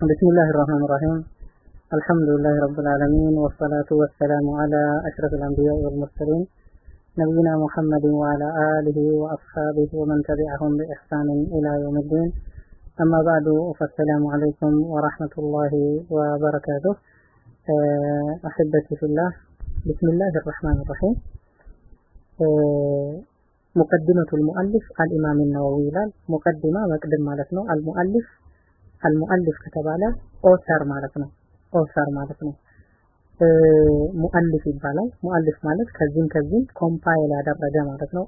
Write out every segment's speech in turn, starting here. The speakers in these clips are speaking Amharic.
بسم الله الرحمن الرحيم الحمد لله رب العالمين والصلاة والسلام على أشرف الأنبياء والمرسلين نبينا محمد وعلى آله وأصحابه ومن تبعهم بإحسان إلى يوم الدين أما بعد فالسلام عليكم ورحمة الله وبركاته أحبتي في الله بسم الله الرحمن الرحيم مقدمة المؤلف الإمام النووي مقدمة مقدمة المؤلف المؤلف ከተባለ author ማለት ነው። author ማለት ነው። مؤلف ይባላል። مؤلف ማለት ከዚህም ከዚህም compile ያደረገ ማለት ነው።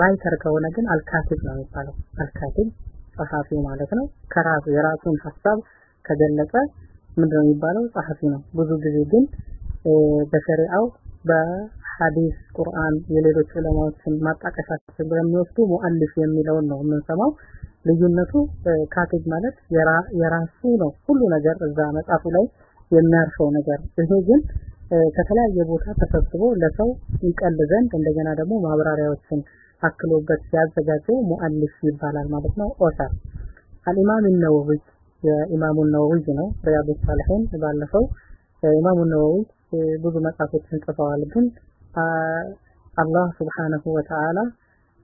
writer ከሆነ ግን الكاتب ነው የሚባለው። الكاتب ጸሐፊ ማለት ነው። ከራሱ የራሱን ሀሳብ ከገለጸ ምንድነው የሚባለው? ጸሐፊ ነው። ብዙ ጊዜ ግን በሸሪዓው በሐዲስ ቁርአን የሌሎች ዑለማዎችን ማጣቀሻ ስለሚወስዱ مؤلف የሚለውን ነው የምንሰማው። ልዩነቱ كاتب ማለት የራሱ ነው። ሁሉ ነገር እዛ መጽሐፉ ላይ የሚያርፈው ነገር። ይሄ ግን ከተለያየ ቦታ ተሰብስቦ ለሰው ይቀል ዘንድ እንደገና ደግሞ ማብራሪያዎችን አክሎበት ሲያዘጋጀው مؤلف ይባላል ማለት ነው። author አልኢማም ነወዊ የኢማሙ ነወዊ ነው። ሪያዱ ሳሊሒን ባለፈው ኢማሙ ነወዊ ብዙ መጽሐፎችን ጽፈዋል። ግን አላህ ስብሓነሁ ወተዓላ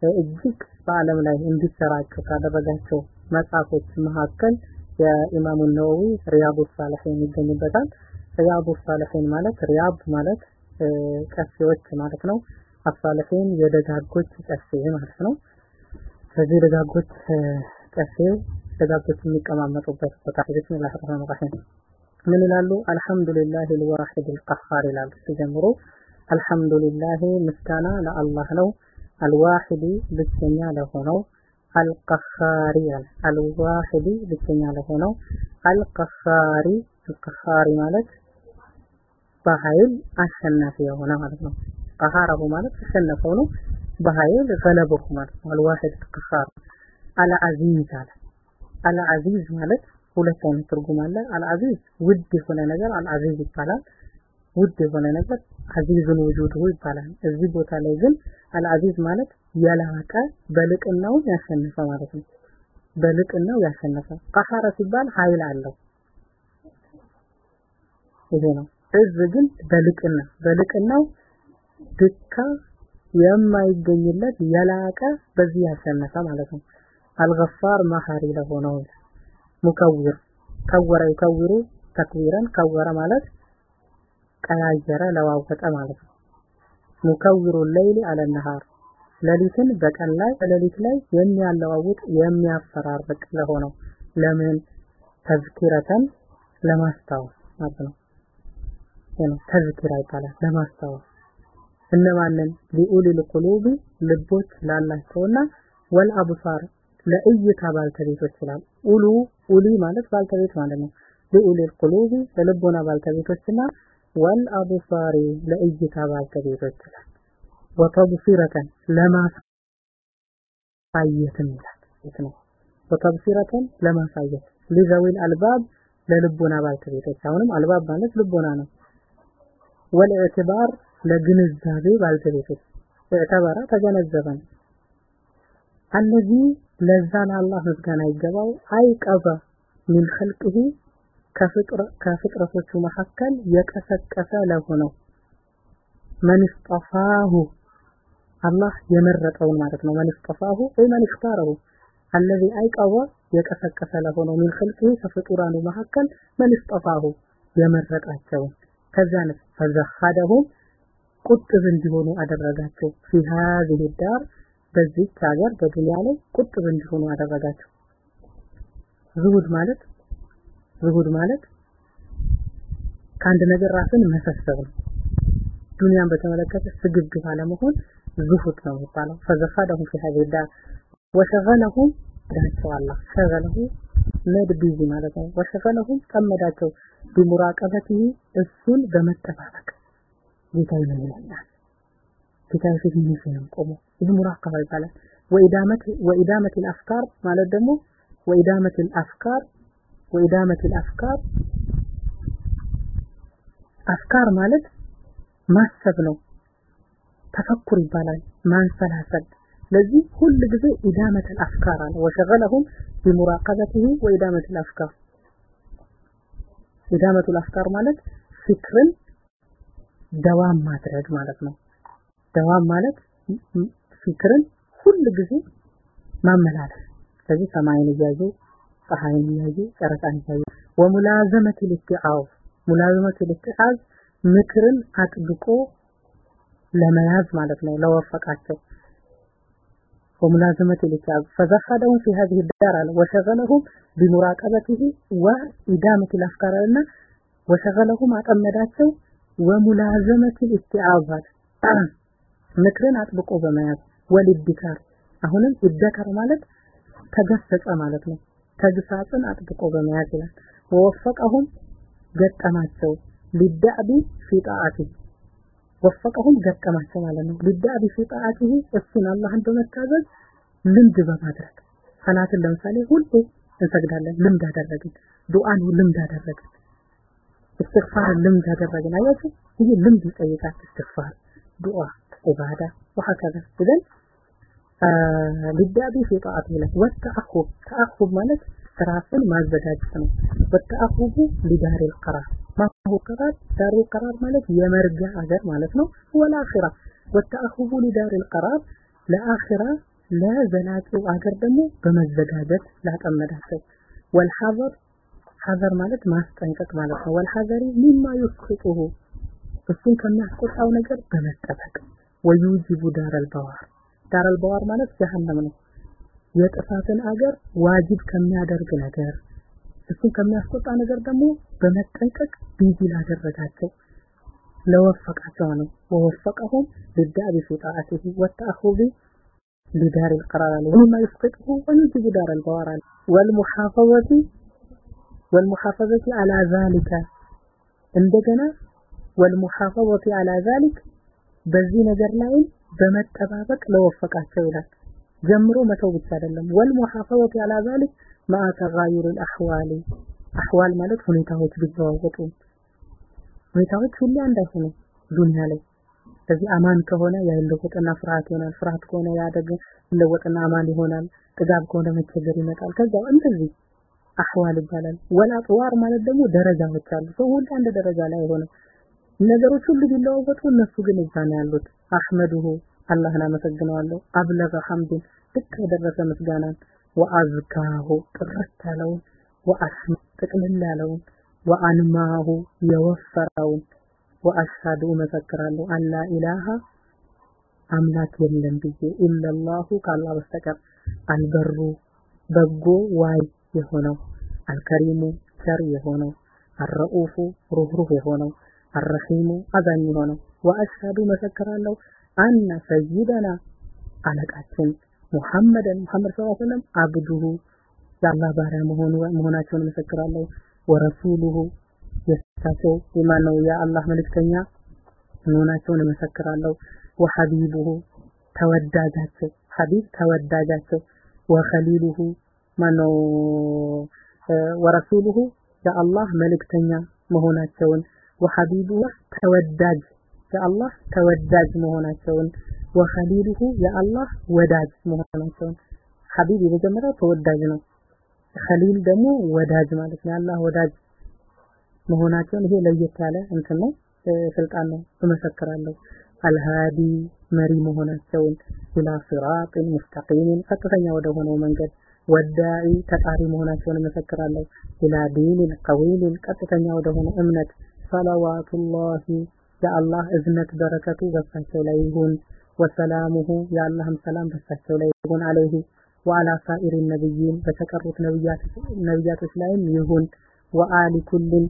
እጅግ በዓለም ላይ እንዲሰራጩ ካደረጋቸው መጽሐፎች መካከል የኢማሙ ነወዊ ሪያቡ ሳልሒን ይገኝበታል። ሪያቡ ሳልሒን ማለት ሪያብ ማለት ቀሴዎች ማለት ነው። አሳልሒን የደጋጎች ቀሴ ማለት ነው። ስለዚህ ደጋጎች ቀሴ ደጋጎች የሚቀማመጡበት ቦታ ቢስሚላህ ረህማን ረሂም ምን ይላሉ? አልሐምዱሊላህ ልዋሒድ ልቀሃር ይላሉ ሲጀምሩ አልሐምዱሊላህ ምስጋና ለአላህ ነው አልዋሂድ ብቸኛ ለሆነው አልቀኻሪ አልዋሂድ ብቸኛ ለሆነው አልቀኻሪ አልቀኻሪ ማለት በኃይል አሸናፊ የሆነ ማለት ነው። ቀሃረሁ ማለት ተሸነፈው ነው። በኃይል ገለበሁ ማለት ነው። አልዋሂድ አልቀኻር አልዓዚዝ አለ። አልዓዚዝ ማለት ሁለት አይነት ትርጉም አለ። አልዓዚዝ ውድ የሆነ ነገር አልዓዚዝ ይባላል ውድ የሆነ ነገር አዚዙን ውጁድሁ ይባላል። እዚህ ቦታ ላይ ግን አልዓዚዝ ማለት የላቀ በልቅናው ያሸነፈ ማለት ነው። በልቅናው ያሸነፈ ቀሐረ ሲባል ኃይል አለው። ይሄ ነው። እዝ ግን በልቅና በልቅናው ድካ የማይገኝለት የላቀ በዚህ ያሸነፈ ማለት ነው። አልገፋር መሐሪ ለሆነው ሙከውር ከወረ ይከውሩ ተክዊረን ከወረ ማለት ቀያየረ ለዋወጠ ማለት ነው። ሙከውሩ ሌይሊ አለ ነሃር። በቀን ላይ በሌሊት ላይ የሚያለዋውጥ የሚያፈራርቅ ለሆነው ለምን? ተዝኪረተን ለማስታወስ ማለት ነው። ተዝኪራ ይባላል። ለማስታወስ እነማንን? ሊኡሊል ቁሉቢ ልቦች ላላቸውና ወልአብሳር ለእይታ ባልተቤቶች ይላል። ኡሉ ኡሊ ማለት ባልተቤት ማለት ነው። ሊኡሊል ቁሉቢ ለልቦና ባልተቤቶችና ወልአብሳሪ ለእይታ ባልተቤቶች ይላል። ወተብሲረተን ለማሳየትም ይላል። ነው? ወተብሲረተን ለማሳየት። ሊዘዊል አልባብ ለልቦና ባልተቤቶች። አሁንም አልባብ ማለት ልቦና ነው። ወልኢዕትባር ለግንዛቤ ባልተቤቶች። ኢዕተበረ ተገነዘበን። አለዚ ለዛ ለአላህ ምስጋና ይገባው። አይቀበ ሚን ኸልቅህ ከፍጥረቶቹ መካከል የቀሰቀሰ ለሆነው መን እስጠፋሁ አላህ የመረጠውን ማለት ነው። መን እስጠፋሁ ወይ መን እክታረሁ አለዚ አይቀበ የቀሰቀሰ ለሆነው ሚን ኸልቅህ ከፍጡራኑ መካከል መን እስጠፋሁ የመረጣቸውን ከዛንስ ፈዘኸደሁም ቁጥብ እንዲሆኑ አደረጋቸው። ፊ ሀዚህ ዳር በዚች ሀገር በዱንያ ላይ ቁጥብ እንዲሆኑ አደረጋቸው። ዝሁድ ማለት ዝሁድ ማለት ከአንድ ነገር ራስን መሰብሰብ ነው። ዱንያን በተመለከተ ስግብግብ አለመሆን ዝሁድ ነው የሚባለው። ፈዘፋደሁ ፊ ሀዚሂ ዳር شغله ማድረግ busy ማለት ነው። وشغلهم ጠመዳቸው بمراقبته እሱን በመጠባበቅ ጌታዬ ነው ይለኛል። ጌታዬ ፊት ቆሞ ይህ ይባላል። وإدامة وإدامة أفكار ማለት ደግሞ وإدامة أفكار وإدامة الأفكار أفكار ማለት ማሰብ ነው። تفكر ይባላል ማንሰላሰል። ለዚህ ሁል ጊዜ إدامة الأفكار አለ። وشغلهم بمراقبته وإدامة الأفكار إدامة الأفكار ማለት فكر ን دوام ማድረግ ማለት ነው። دوام ማለት فكر ን ሁል ጊዜ ማመላለስ። ስለዚህ ሰማይን እያዩ ፀሐይን እያዩ ጨረቃን እያዩ ወሙላዘመት ልትዓዝ ሙላዘመት ልትዓዝ ምክርን አጥብቆ ለመያዝ ማለት ነው ለወፈቃቸው وملازمة الاتعاب فزهدهم في هذه الدار وشغلهم بمراقبته وإدامة الأفكار لنا وشغلهم أتمداتهم وملازمة الاتعاظات ምክርን አጥብቆ በመያዝ ወልድካር አሁንም ይደከር ማለት ተገሰጸ ማለት ነው ተግሳጽን አጥብቆ በመያዝ ይላል ووفقهم ገጠማቸው للدأب في طاعته ووفقهم ገጠማቸው ማለት ነው። للدأب في طاعته እሱን አላህን በመታዘዝ ልምድ በማድረግ ሰላትን ለምሳሌ ሁሉ እንሰግዳለን ልምድ አደረግን ዱዓን ልምድ አደረግን استغفار ልምድ አደረግን። አያችሁ? ይህ ልምድ ይጠይቃል። استغفار ዱዓ ኢባዳ وهكذا ብለን ሊዳቢ ፊ ጣዓት ይላል ወተአኹብ ተአኹብ ማለት ራስን ማዘጋጀት ነው ወተአኹቡ ሊዳር القرار ما هو قرار دار القرار ማለት የመርጃ አገር ማለት ነው ወላኺራ ወተአኹቡ ሊዳር القرار ለአኺራ ለዘላቂው አገር ደግሞ በመዘጋጀት ላጠመዳቸው ወልሐዘር ሐዘር ማለት ማስጠንቀቅ ማለት ነው ወልሐዘሪ ሚማ ይስቅጡሁ እሱን ከሚያስቆጣው ነገር በመጠበቅ ወዩጂቡ ዳረል በዋር ዳረል በዋር ማለት ጀሃነም ነው የጥፋትን አገር ዋጅብ ከሚያደርግ ነገር እሱን ከሚያስቆጣ ነገር ደግሞ በመጠንቀቅ ቢዚ ላደረጋቸው ለወፈቃቸው ነው ወወፈቀሁም ሊዳቢ ፊ ጣዓቲሂ ወተአኹዚ لدار القرار ومما يسقطه ويجب دار البوار والمحافظة والمحافظة على ذلك እንደገና والمحافظة على ذلك በዚህ ነገር ላይ በመጠባበቅ ለወፈቃቸው ይላል። ጀምሮ መተው ብቻ አይደለም። ወል ሙሐፈዘት ያላ ዛልክ ማአ ተጋዩር አልአህዋል አህዋል ማለት ሁኔታዎች ቢለዋወጡ ሁኔታዎች ሁሉ አንድ ዱንያ ላይ። ስለዚህ አማን ከሆነ ያለወጠና ፍርሃት ይሆናል። ፍርሃት ከሆነ ያደገ ለወጠና አማን ይሆናል። ጥጋብ ከሆነ መቸገር ይመጣል። ከዛ እንደዚህ አህዋል ይባላል። ወላ ጥዋር ማለት ደግሞ ደረጃዎች አሉ። ሰው ሁሉ አንድ ደረጃ ላይ አይሆንም። ነገሮች ሁሉ ቢለዋወጡ እነሱ ግን እዛ ነው ያሉት። አህመዱሁ አላህን አመሰግነዋለሁ። አብለገ ሐምድን ልክ የደረሰ ምስጋናን ወአዝካሁ ጥርት ያለውን ወአስም ጥቅልል ያለውን ወአንማሁ የወፈረውን ወአሽሃዱ እመሰክራለሁ። አላ ኢላሃ አምላክ የለም ብዬ ኢለላሁ ከአላህ በስተቀር አልበሩ በጎ ዋይ የሆነው አልከሪሙ ቸር የሆነው አረኡፉ ሩህሩህ የሆነው አረሂሙ አዛኝ የሆነው ወአሽሃዱ መሰክራለሁ አነ ሰይደና አለቃችን ሙሐመድን ሙሐመድ ሰለላሁ ዐለይሂ ወሰለም አብዱሁ የአላህ ባሪያ መሆኑ መሆናቸውን መሰክራለሁ ወረሱሉሁ የእሳቸው የማነው የአላህ መልእክተኛ መሆናቸውን እመሰክራለሁ ወሐቢቡሁ ተወዳጃቸው ሐቢብ ተወዳጃቸው ወኸሊሉሁ ማነው ወረሱሉሁ የአላህ መልእክተኛ መሆናቸውን ወሐቢቡ ተወዳጅ የአላህ ተወዳጅ መሆናቸውን ወኸሊሉሁ የአላህ ወዳጅ መሆናቸውን። ሐቢብ የመጀመሪያው ተወዳጅ ነው። ኸሊል ደግሞ ወዳጅ ማለት ነው። የአላህ ወዳጅ መሆናቸውን ይሄ ለየት ያለ እንትን ነው። ስልጣን ነው። እመሰክራለሁ። አልሃዲ መሪ መሆናቸውን ኢላ ሲራጥን ሙስተቂምን ቀጥተኛ ወደ ሆነው መንገድ ወዳኢ ተጣሪ መሆናቸውን እመሰክራለሁ። ኢላ ዲንን ቀዊልን ቀጥተኛ ወደ ሆነ እምነት ሰለዋቱላሂ የአላህ እዝነት በረከቱ በሳቸው ላይ ይሁን። ወሰላሙሁ የአላህም ሰላም በሳቸው ላይ ይሁን አለይሂ ወአላ ሳኢሪ ነብይን በተቀሩት ነብያቶች ላይም ይሁን። ወአሊ ኩልን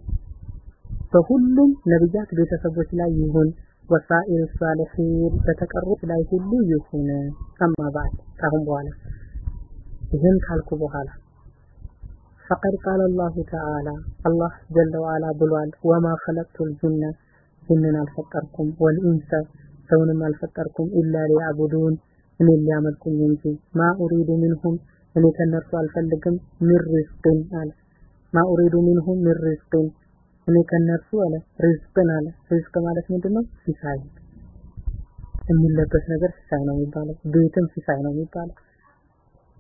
በሁሉም ነብያት ቤተሰቦች ላይ ይሁን። ወሳኢር ሳሊሒን በተቀሩት ላይ ሁሉ ይሁን። አማ ባዕድ ካሁን በኋላ ይህን ካልኩ በኋላ ፈቀድ ቃለ አላሁ ተዓላ። አላህ ጀለ ወዓላ ብሏል። ወማ ኸለቅቱ ልጅነ ጅንን አልፈጠርኩም ወልኢንሰ ሰውንም አልፈጠርኩም ኢላ ሊያዕቡዱን እኔን ሊያመልኩኝ እንጂ። ማ ኡሪዱ ሚንሁም እኔ ከነርሱ አልፈልግም። ምን ሪዝቅን አለ። ማ ኡሪዱ ሚንሁም ምን እኔ ከነርሱ አለ። ሪዝቅን አለ። ሪዝቅ ማለት ምንድነው? ሲሳይ። የሚለበስ ነገር ሲሳይ ነው የሚባለው። ቤትም ሲሳይ ነው የሚባለው።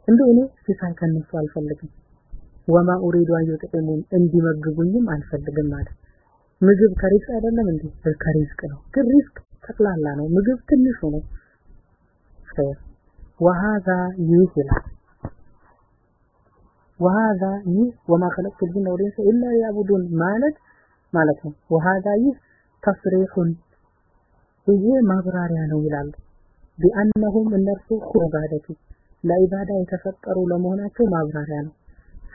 እንደ እኔ ሲሳይ ከነሱ አልፈልግም። ወማ ኡሪዱ አን ዩጥዒሙን እንዲመግቡኝም አልፈልግም ማለት ምግብ ከሪዝቅ አይደለም እንዴ? ከሪዝቅ ነው። ግን ሪዝቅ ጠቅላላ ነው። ምግብ ትንሹ ነው። ወሃዛ ይህ ወሃዛ ይህ ወማ ኸለቅቱ ልጅነ ወልኢንሰ ኢላ ሊያዕቡዱን ማለት ማለት ነው። ወሃዛ ይህ ተስሪሑን ይሄ ማብራሪያ ነው ይላሉ። ቢአነሁም እነርሱ ኹባደቲ ለኢባዳ የተፈጠሩ ለመሆናቸው ማብራሪያ ነው።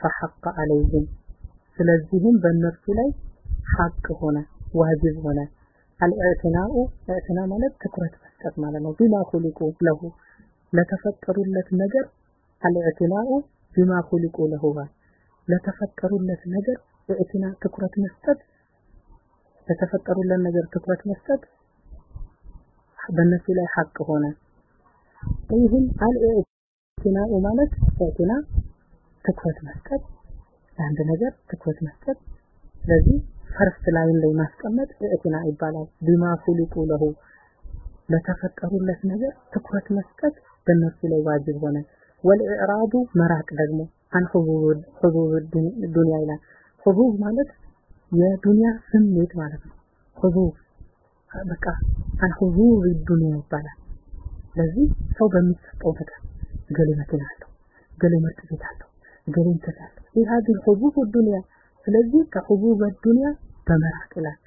ፈሐቀ አለይህም ስለዚህም በእነርሱ ላይ ሐቅ ሆነ ዋጅብ ሆነ። አልኢዕትናኡ ኢዕትና ማለት ትኩረት መስጠት ማለት ነው። ቢማ ኹሊቁ ለሁ ለተፈጠሩለት ነገር አልኢዕትናኡ ቢማ ኹሊቁ ለሁ ለተፈጠሩለት ነገር ኢዕትና ትኩረት መስጠት ለተፈጠሩለት ነገር ትኩረት መስጠት በእነሱ ላይ ሐቅ ሆነ። ይህም አልኢዕትናኡ ማለት ኢዕትና ትኩረት መስጠት ለአንድ ነገር ትኩረት መስጠት። ስለዚህ first line ላይ ማስቀመጥ اعتناء ይባላል። بما خلقوا له ለተፈጠሩለት ነገር ትኩረት መስጠት በእነሱ ላይ واجب ሆነ። والإعراض መራቅ ደግሞ عن حظوظ الدنيا ይላል። حظوظ ማለት የዱንያ ስሜት ማለት ነው። حظوظ በቃ عن حظوظ الدنيا ይባላል። ስለዚህ ሰው በሚሰጠው ነገር ገሌ መኪና አለው ገሌ ምርጥ ቤት አለው ገሌ እንትን አለው። ይህ ሁዙዝ ዱንያ ስለዚህ ከሁዙዝ ዱንያ በመራቅ ይላል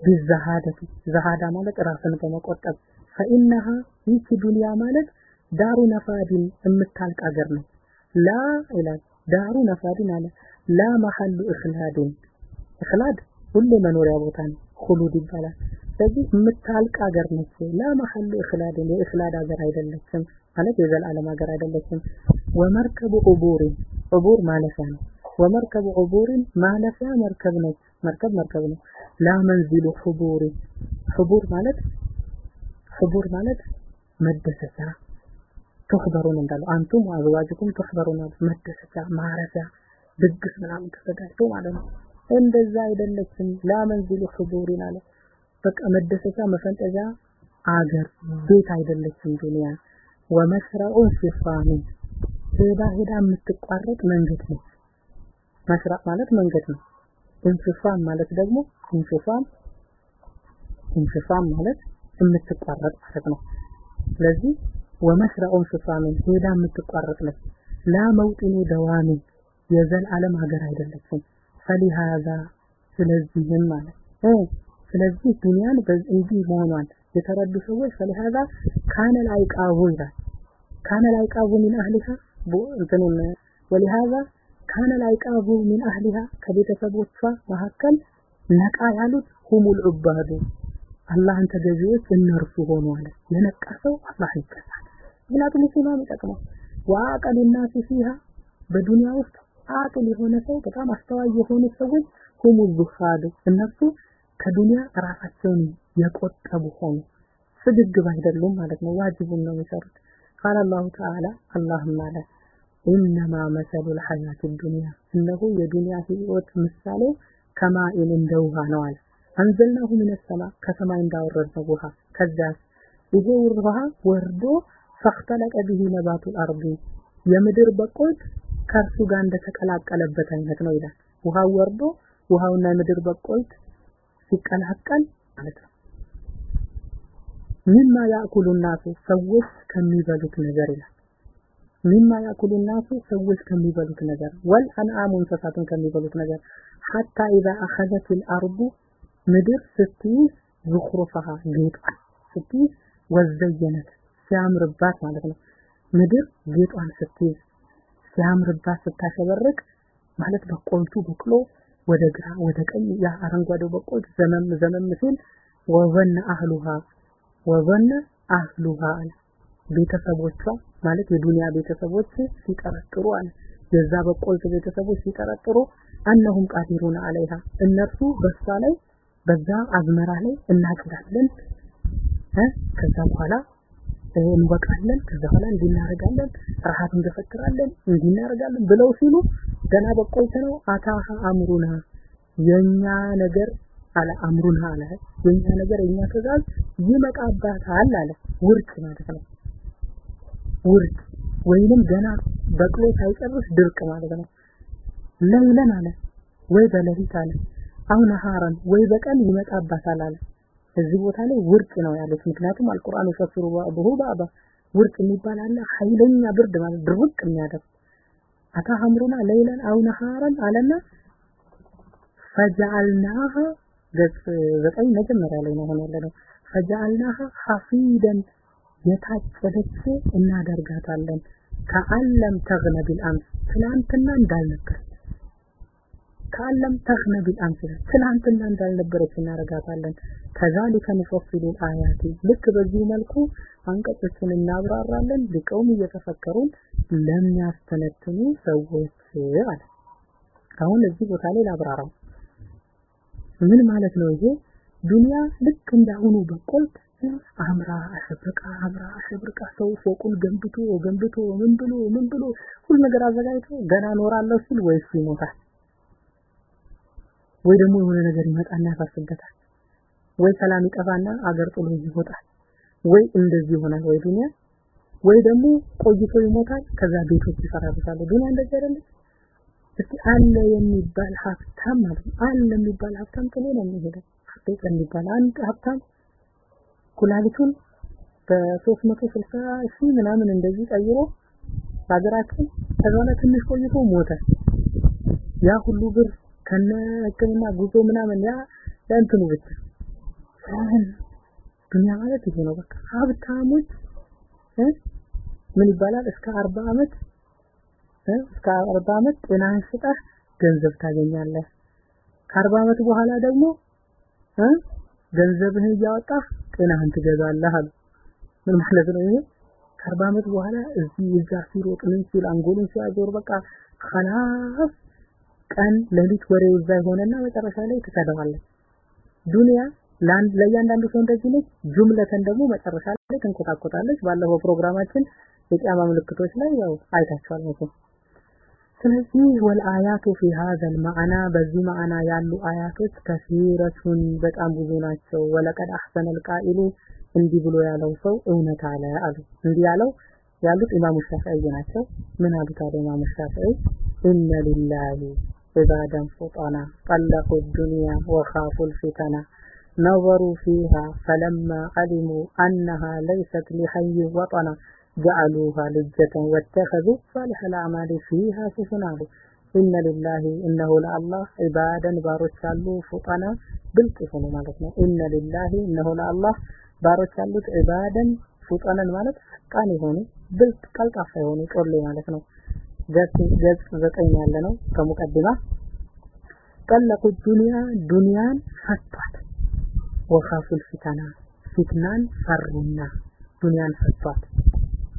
ቢዛሃደቲ ዘሃዳ ማለት ራስን በመቆጠብ ፈኢነሃ ይቺ ዱንያ ማለት ዳሩ ነፋዲን የምታልቅ አገር ነው። ላ ይላል ዳሩ ነፋዲን አለ። ላ መሐሉ እኽላድን እኽላድ ሁሌ መኖሪያ ቦታ ነው። ሁሉድ ይባላል። ስለዚህ የምታልቅ አገር ነች። ላ መሐሉ እኽላድን የእኽላድ አገር አይደለችም ማለት የዘላለም ሀገር አይደለችም። ወመርከቡ ዑቡሪን ዑቡር ማለፊያ ነው ወመርከቡ ዑቡሪን ማለፊያ መርከብ ነች። መርከብ መርከብ ነው። ላ መንዚሉ ሑቡሪ ሑቡር ማለት ሑቡር ማለት መደሰቻ። ትሕበሩን እንዳለው አንቱም አዝዋጅኩም ትሕበሩን መደሰቻ ማረፊያ ድግስ ምናምን ተዘጋጅቶ ማለት ነው። እንደዛ አይደለችም። ላ መንዚሉ ሑቡሪን አለ። በቃ መደሰቻ መፈንጠዣ አገር ቤት አይደለችም ዱንያ። ወመስረዑን ሲፋሚን ሄዳ ሄዳ የምትቋረጥ መንገድ ነች መስራቅ ማለት መንገድ ነው። እንስፋም ማለት ደግሞ እንስፋም እንስፋም ማለት የምትቋረጥ ማለት ነው። ስለዚህ ወመስረዑን ሲፋሚን ሄዳ የምትቋረጥ ነች። ላ መውጢኑ ደዋሚን የዘላለም ሀገር አይደለችም። ፈሊሃዛ ስለዚህም ማለት ስለዚህ ዱንያን እንዲህ መሆኗን የተረዱ ሰዎች ፈሊሃዛ ካነ ላይቃቡ ይላል። ካነ ላይቃቡ ሚን አህሊሃ እንትኑን ወሊሃዛ ካነ ላይቃቡ ሚን አህሊሃ ከቤተሰቦቿ መካከል ነቃ ያሉት ሁሙል ዑባዱ። አላህን ተገዢዎች እነርሱ ሆኑ አለ። የነቃ ሰው አላህ ይገዛል። ምክንያቱም እሱ ነው የሚጠቅመው ወአቀሉ ናሲ ፊሃ በዱንያ ውስጥ አቅል የሆነ ሰው በጣም አስተዋይ የሆኑ ሰዎች ሁሙል ዙሃዱ እነርሱ ከዱንያ ራሳቸውን የቆጠቡ ሆኑ። ስግብግብ አይደሉም ማለት ነው። ዋጅቡን ነው የሚሰሩት። ቃል አላሁ ተዓላ አላህም አለ ኢነማ መሰሉ ልሐያት ዱንያ እነሆ የዱንያ ህይወት ምሳሌው ከማኢን እንደ ውሃ ነው አለ። አንዘልናሁ ምን ሰማ ከሰማይ እንዳወረድነው ውሃ። ከዛስ ይሄ ውሃ ወርዶ ፈክተለቀ ቢሂ ነባቱ አርዲ። የምድር በቆት ከእርሱ ጋር እንደተቀላቀለበት አይነት ነው ይላል። ውሃው ወርዶ ውሃውና የምድር በቆት ሲቀላቀል ማለት ነው። ሚማ ያእኩሉ ናሱ ሰዎች ከሚበሉት ነገር ይላል ሚማ ያእኩሉ ናሱ ሰዎች ከሚበሉት ነገር ወል አንዓሙ እንስሳትን ከሚበሉት ነገር ሐታ ኢዛ አኸዘት ልአርዱ ምድር ስትይዝ زخرفها ጌጧን ስትይዝ وازينت ሲያምርባት ማለት ነው። ምድር ጌጧን ስትይዝ ሲያምርባት ስታሸበርቅ ማለት በቆልቱ በቅሎ ወደ ግራ ወደ ቀኝ ያ አረንጓዴው በቆልት ዘመም ዘመም ሲል وظن أهلها وظن أهلها ቤተሰቦቿ ማለት የዱንያ ቤተሰቦች ሲጠረጥሩ አለ። የዛ በቆልት ቤተሰቦች ሲጠረጥሩ አነሁም ቃዲሩን አለይሃ እነርሱ በሷ ላይ በዛ አዝመራ ላይ እናጭዳለን ከዛ በኋላ እንበቃለን ከዛ በኋላ ረሃት እንገፈትራለን እንዲህ እናደርጋለን ብለው ሲሉ ገና በቆይተ ነው። አታሃ አምሩና የኛ ነገር አለ አምሩና አለ የኛ ነገር የኛ ትእዛዝ ይመጣባታል አለ። ውርጭ ማለት ነው ውርጭ ወይንም ገና በቅሎ ሳይጨርስ ድርቅ ማለት ነው። ለይለን አለ ወይ በሌሊት አለ አሁን ነሃረን ወይ በቀን ይመጣባታል አለ። እዚህ ቦታ ላይ ውርጭ ነው ያሉት። ምክንያቱም አልቁርአን ይፈስሩ ባቡ ባባ ውርጭ የሚባል አለ ኃይለኛ ብርድ ማለት ድርቅ የሚያደርግ። አታ አምሩና ለይለን አው ነሃረን አለና ፈጀዐልናሃ ገጽ ዘጠኝ መጀመሪያ ላይ ነው ያለነው። ፈጀዐልናሃ ሐፊደን የታጨደች እናደርጋታለን። ከአለም ተግነ ቢልአምስ ትላንትና እንዳልነበረች ከአለም ተግነ ቢልአምስ ትላንትና እንዳልነበረች እናደርጋታለን። ከዛሊከ ንፈሲሉ አያቲ ልክ በዚህ መልኩ አንቀጾችን እናብራራለን። ሊቀውም እየተፈከሩን ለሚያስተነትኑ ሰዎች አለ። አሁን እዚህ ቦታ ላይ ላብራራው። ምን ማለት ነው ይሄ? ዱንያ ልክ እንዳሁኑ በቆልት አምራ አሸብርቃ አምራ አሸብርቃ ሰው ፎቁን ገንብቶ ገንብቶ ምን ብሎ ምን ብሎ ሁሉ ነገር አዘጋጅቶ ገና ኖራለሁ ሲል ወይስ ይሞታል? ወይ ደግሞ የሆነ ነገር ይመጣና ያፈርስበታል? ወይ ሰላም ይጠፋና አገር ጥሎ ይወጣል? ወይ እንደዚህ ይሆናል ወይ ዱንያ? ወይ ደግሞ ቆይቶ ይሞታል ከዛ ቤቶች ይፈራርሳሉ። ዱንያ እንደዚህ አይደለም እስቲ አለ የሚባል ሀብታም ማለት አለ የሚባል ሀብታም ጥሎ ነው የሚሄደው? የሚባል አንድ ሀብታም ኩላሊቱን በ360 ሺህ ምናምን እንደዚህ ቀይሮ ሀገራችን ከዛ ትንሽ ቆይቶ ሞተ። ያ ሁሉ ብር ከነ ህክምና ጉዞ ምናምን ያ ለእንትኑ ብቻ። ዱንያ ማለት ይሄ ነው በቃ። ሀብታሞች ምን ይባላል? እስከ 40 አመት እስከ 40 አመት ጤናህን ስጠህ ገንዘብ ታገኛለህ። ከ40 አመት በኋላ ደግሞ ገንዘብህን እያወጣህ ጤናህን ትገዛለህ ምን ማለት ነው ይሄ? ከአርባ ዓመት በኋላ እዚህ እዛ ሲሮጥ ምን ሲል አንጎሉን ሲያዞር በቃ ከላስ ቀን ሌሊት ወሬው እዛ ይሆነና መጨረሻ ላይ ትሰደባለህ ዱንያ ለእያንዳንዱ ሰው እንደዚህ ነች። ጁምለተን ደግሞ መጨረሻ ላይ ትንኮታኮታለች። ባለፈው ፕሮግራማችን የቂያማ ምልክቶች ላይ ያው አይታችኋል መቼም። ስለዚህ ወልአያቱ ፊ ሀዘል ማዕና በዚህ ማዕና ያሉ አያቶች ከሲረቱን በጣም ብዙ ናቸው። ወለቀድ አሕሰነል ቃኢሉ እንዲህ ብሎ ያለው ሰው እውነት አለ አሉ። እንዲህ ያለው ያሉት ኢማሙ ሻፍዒይ ናቸው። ምን አሉት አለ ኢማሙ ሻፍዒይ ኢነ ሊላሂ ዒባደን ፉጠና ጠለቁ ዱንያ ወኻፉ ልፊተና ነظሩ ፊሃ ፈለማ ዓሊሙ አነሃ ለይሰት ሊሐይ ወጠና جعلوها لجة واتخذوا صالح الأعمال فيها سفن አሉ ኢነ ሊላሂ እነሆ ለአላህ ዒባደን ባሮች አሉ ፉጠና ግልጽ ሆኖ ማለት ነው ኢነ ሊላሂ እነሆ ለአላህ ባሮች አሉት ዒባደን ፉጠነን ማለት ፈጣን የሆኑ ብልጥ ቀልጣፋ የሆኑ ጮሌ ማለት ነው ገጽ ዘጠኝ ያለ ነው ከሙቀድማ ጠለቁ ዱንያ ዱንያን ፈቷት ወኻፉል ፊተና ፊትናን ፈሩና ዱንያን ፈቷት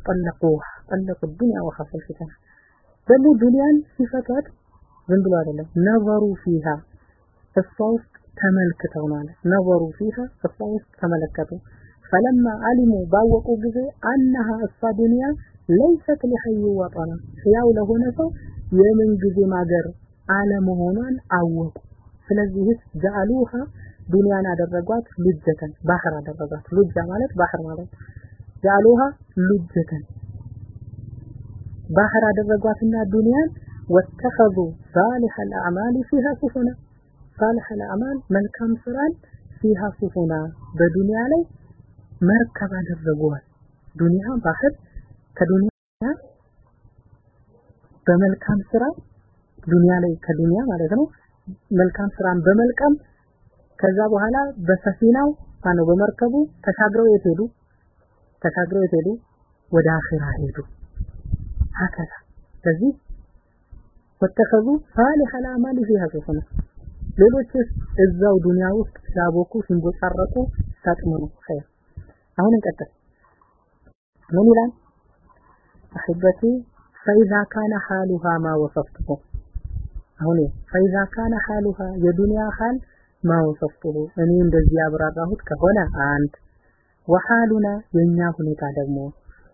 ጠለቁሃ ጠለቁ ዱንያ ወኻፉል ፊተና ደግሞ ዱንያን ሲፈቷት ዝም ብሎ አይደለም። ነበሩ ፊሃ እሷ ውስጥ ተመልክተው ማለት ነበሩ ፊሃ እሷ ውስጥ ተመለከቱ ፈለማ አሊሙ ባወቁ ጊዜ አነሃ እሷ ዱንያ ለይሰት ለሐይ ወጠና ሕያው ለሆነ ሰው የምን ጊዜ ማገር አለመሆኗን አወቁ። ስለዚህ ጀአሉሃ ዱንያን አደረጓት ሉጀተን ባህር አደረጓት። ሉጃ ማለት ባህር ማለት ጃሉሃ ሉጅተን። ባህር አደረጓትና ዱንያን ወተኸዙ ሳሊሐ ልአዕማል ፊሃ ሱፉና ሳሊሐ ልአዕማል መልካም ስራን ፊሃ ሱፉና በዱንያ ላይ መርከብ አደረጓል ዱንያ ባህር ከዱንያ በመልካም ስራ ዱንያ ላይ ከዱንያ ማለት ነው። መልካም ስራን በመልቀም ከዛ በኋላ በሰፊናው ማነው? በመርከቡ ተሻግረው የት ተሻግረው የት ሄዱ ወደ አኺራ ሄዱ። ሀከዛ ስለዚህ ወተከዙ ሳሊህ አልአማል ፊ ሌሎች እዛው ዱንያ ውስጥ ሲያቦኩ ሲንጎጫረቁ ታጥመኑ ኸይር። አሁን እንቀጥል። ምን ይላል? አህበቲ ፈኢዛ ካነ ሐሉሃ ማ ወሰፍቱሁ። አሁን ፈኢዛ ካነ ሐሉሃ የዱንያ ሐል ማ ወሰፍቱሁ። እኔ እንደዚህ ያብራራሁት ከሆነ አንድ ወሓሉና የእኛ ሁኔታ ደግሞ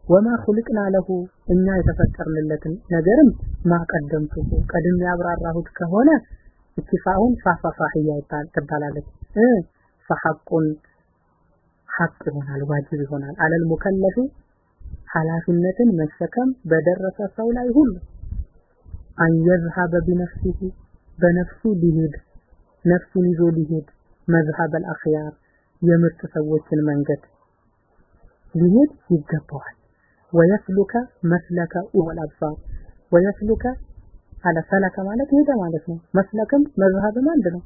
ወማ ሁልቅና ለሁ እኛ የተፈጠርንለትን ነገርም ማቀደምቱ ቀድም ያብራራሁት ከሆነ እትፋሁን ፋፋፋህያ ትባላለች። እ ፈሐቁን ሐቅ ይሆናል ዋጅብ ይሆናል። አለል ሙከለፊ ኃላፊነትን መሸከም በደረሰ ሰው ላይ ሁሉ አንየዝሀበ ቢነፍሲሂ በነፍሱ ሊሄድ ነፍሱን ይዞ ሊሄድ መዝሀበል አኽያር የምርጥ ሰዎችን መንገድ ሊሄድ ይገባዋል። ወየስሉከ መስለከ ኡል አብሳር ወየስሉከ አለ ሰለከ ማለት ሄደ ማለት ነው። መስለክም መዝሀብም አንድ ነው።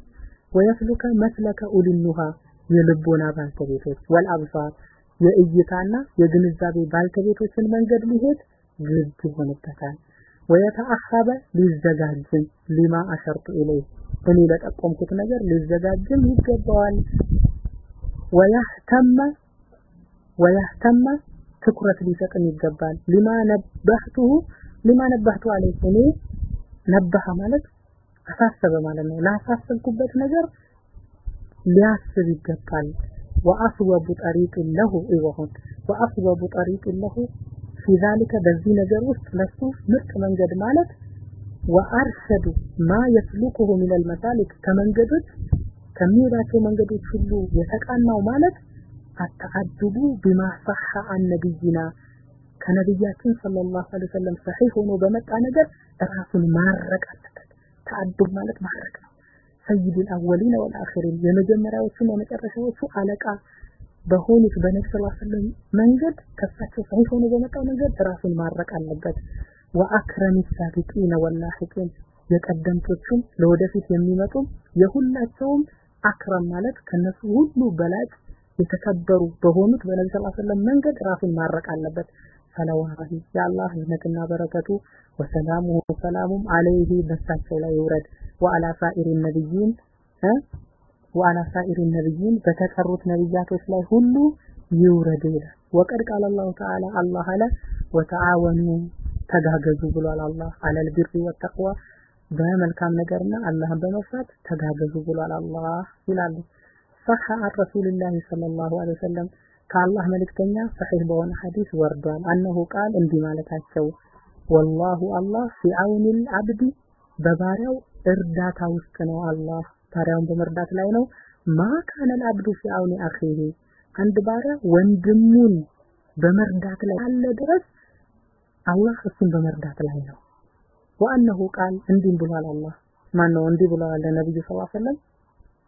ወየስሉከ መስለከ ኡልኑሃ የልቦና ባልተቤቶች ወልአብሳር የእይታና የግንዛቤ ባልተቤቶችን መንገድ ሊሄድ ግድ ይሆንበታል። ወየተአኸበ ሊዘጋጅም ሊማ አሸርቱ ኢለይህ እኔ ለጠቆምኩት ነገር ሊዘጋጅም ይገባዋል። ወያህተመ ወያህተመ ትኩረት ሊሰጥም ይገባል። ሊማ ነበህቱሁ ሊማ ነበህቱ አለይህ እኔ ነበህ ማለት አሳሰበ ማለት ነው። ላሳሰብኩበት ነገር ሊያስብ ይገባል። ወአስወቡ ጠሪቅ ለሁ ይወሁን ወአስወቡ ጠሪቅ ለሁ ፊ ዛሊከ በዚህ ነገር ውስጥ ለሱ ምርጥ መንገድ ማለት ወአርሸዱ ማ የስሉኩሁ ሚነል መሳሊክ ከመንገዶች ከሚሄዳቸው መንገዶች ሁሉ የተቃናው ማለት አተአድቡ ቢማ ሰሐ አን ነቢይና ከነቢያችን ሰለላሁ ዐለይሂ ወሰለም ሰሒህ ሆኖ በመጣ ነገር ራሱን ማረቅ አለበት። ተአድብ ማለት ማረቅ ነው። ሰይዱል አወሊነ ወልአኺሪን የመጀመሪያዎቹና የመጨረሻዎቹ አለቃ በሆኑት ዐለይሂ ወሰለም መንገድ ከሳቸው ሰሒህ ሆኖ በመጣው መንገድ ራሱን ማረቅ አለበት። ወአክረሚ ሳቢቂነ ወላሂቂን የቀደምቶቹም ለወደፊት የሚመጡም የሁላቸውም አክረም ማለት ከነሱ ሁሉ በላጭ የተከበሩ በሆኑት ሰለላሁ ዐለይሂ ወሰለም መንገድ ራሱን ማረቅ አለበት። ሰለዋሂ የአላህ እዝነትና በረከቱ ወሰላሙ ሰላሙም አለይሂ በሳቸው ላይ ይውረድ ወአላ ሳኢሪ ነብይን ወአላ ሳኢሪ ነብይን በተቀሩት ነብያቶች ላይ ሁሉ ይውረድ ወቀድ ቃለ አላሁ ተዓላ አላህ አለ ወተዓወኑ ተጋገዙ ብሏል አላህ አለል ቢሪ ወተቅዋ በመልካም ነገርና አላህን በመፍራት ተጋገዙ ብሏል አላህ ይላሉ። صح عن رسول الله صلى الله عليه وسلم ከአላህ መልእክተኛ ሰሒህ በሆነ ሐዲስ ወርዷል። አነሁ ቃል እንዲህ ማለታቸው ወላሁ አላህ ፊ አውኒል አብዲ በባሪያው እርዳታ ውስጥ ነው። አላህ ባሪያውን በመርዳት ላይ ነው። ማ ካነል አብዱ ፊ አውኒ አኺሂ አንድ ባሪያ ወንድሙን በመርዳት ላይ አለ ድረስ አላህ እሱን በመርዳት ላይ ነው። ወአነሁ ቃል እንዲህ ብሏል አላህ ማን ነው እንዲህ ብለዋል ነብዩ ሰለላሁ ዐለይሂ ወሰለም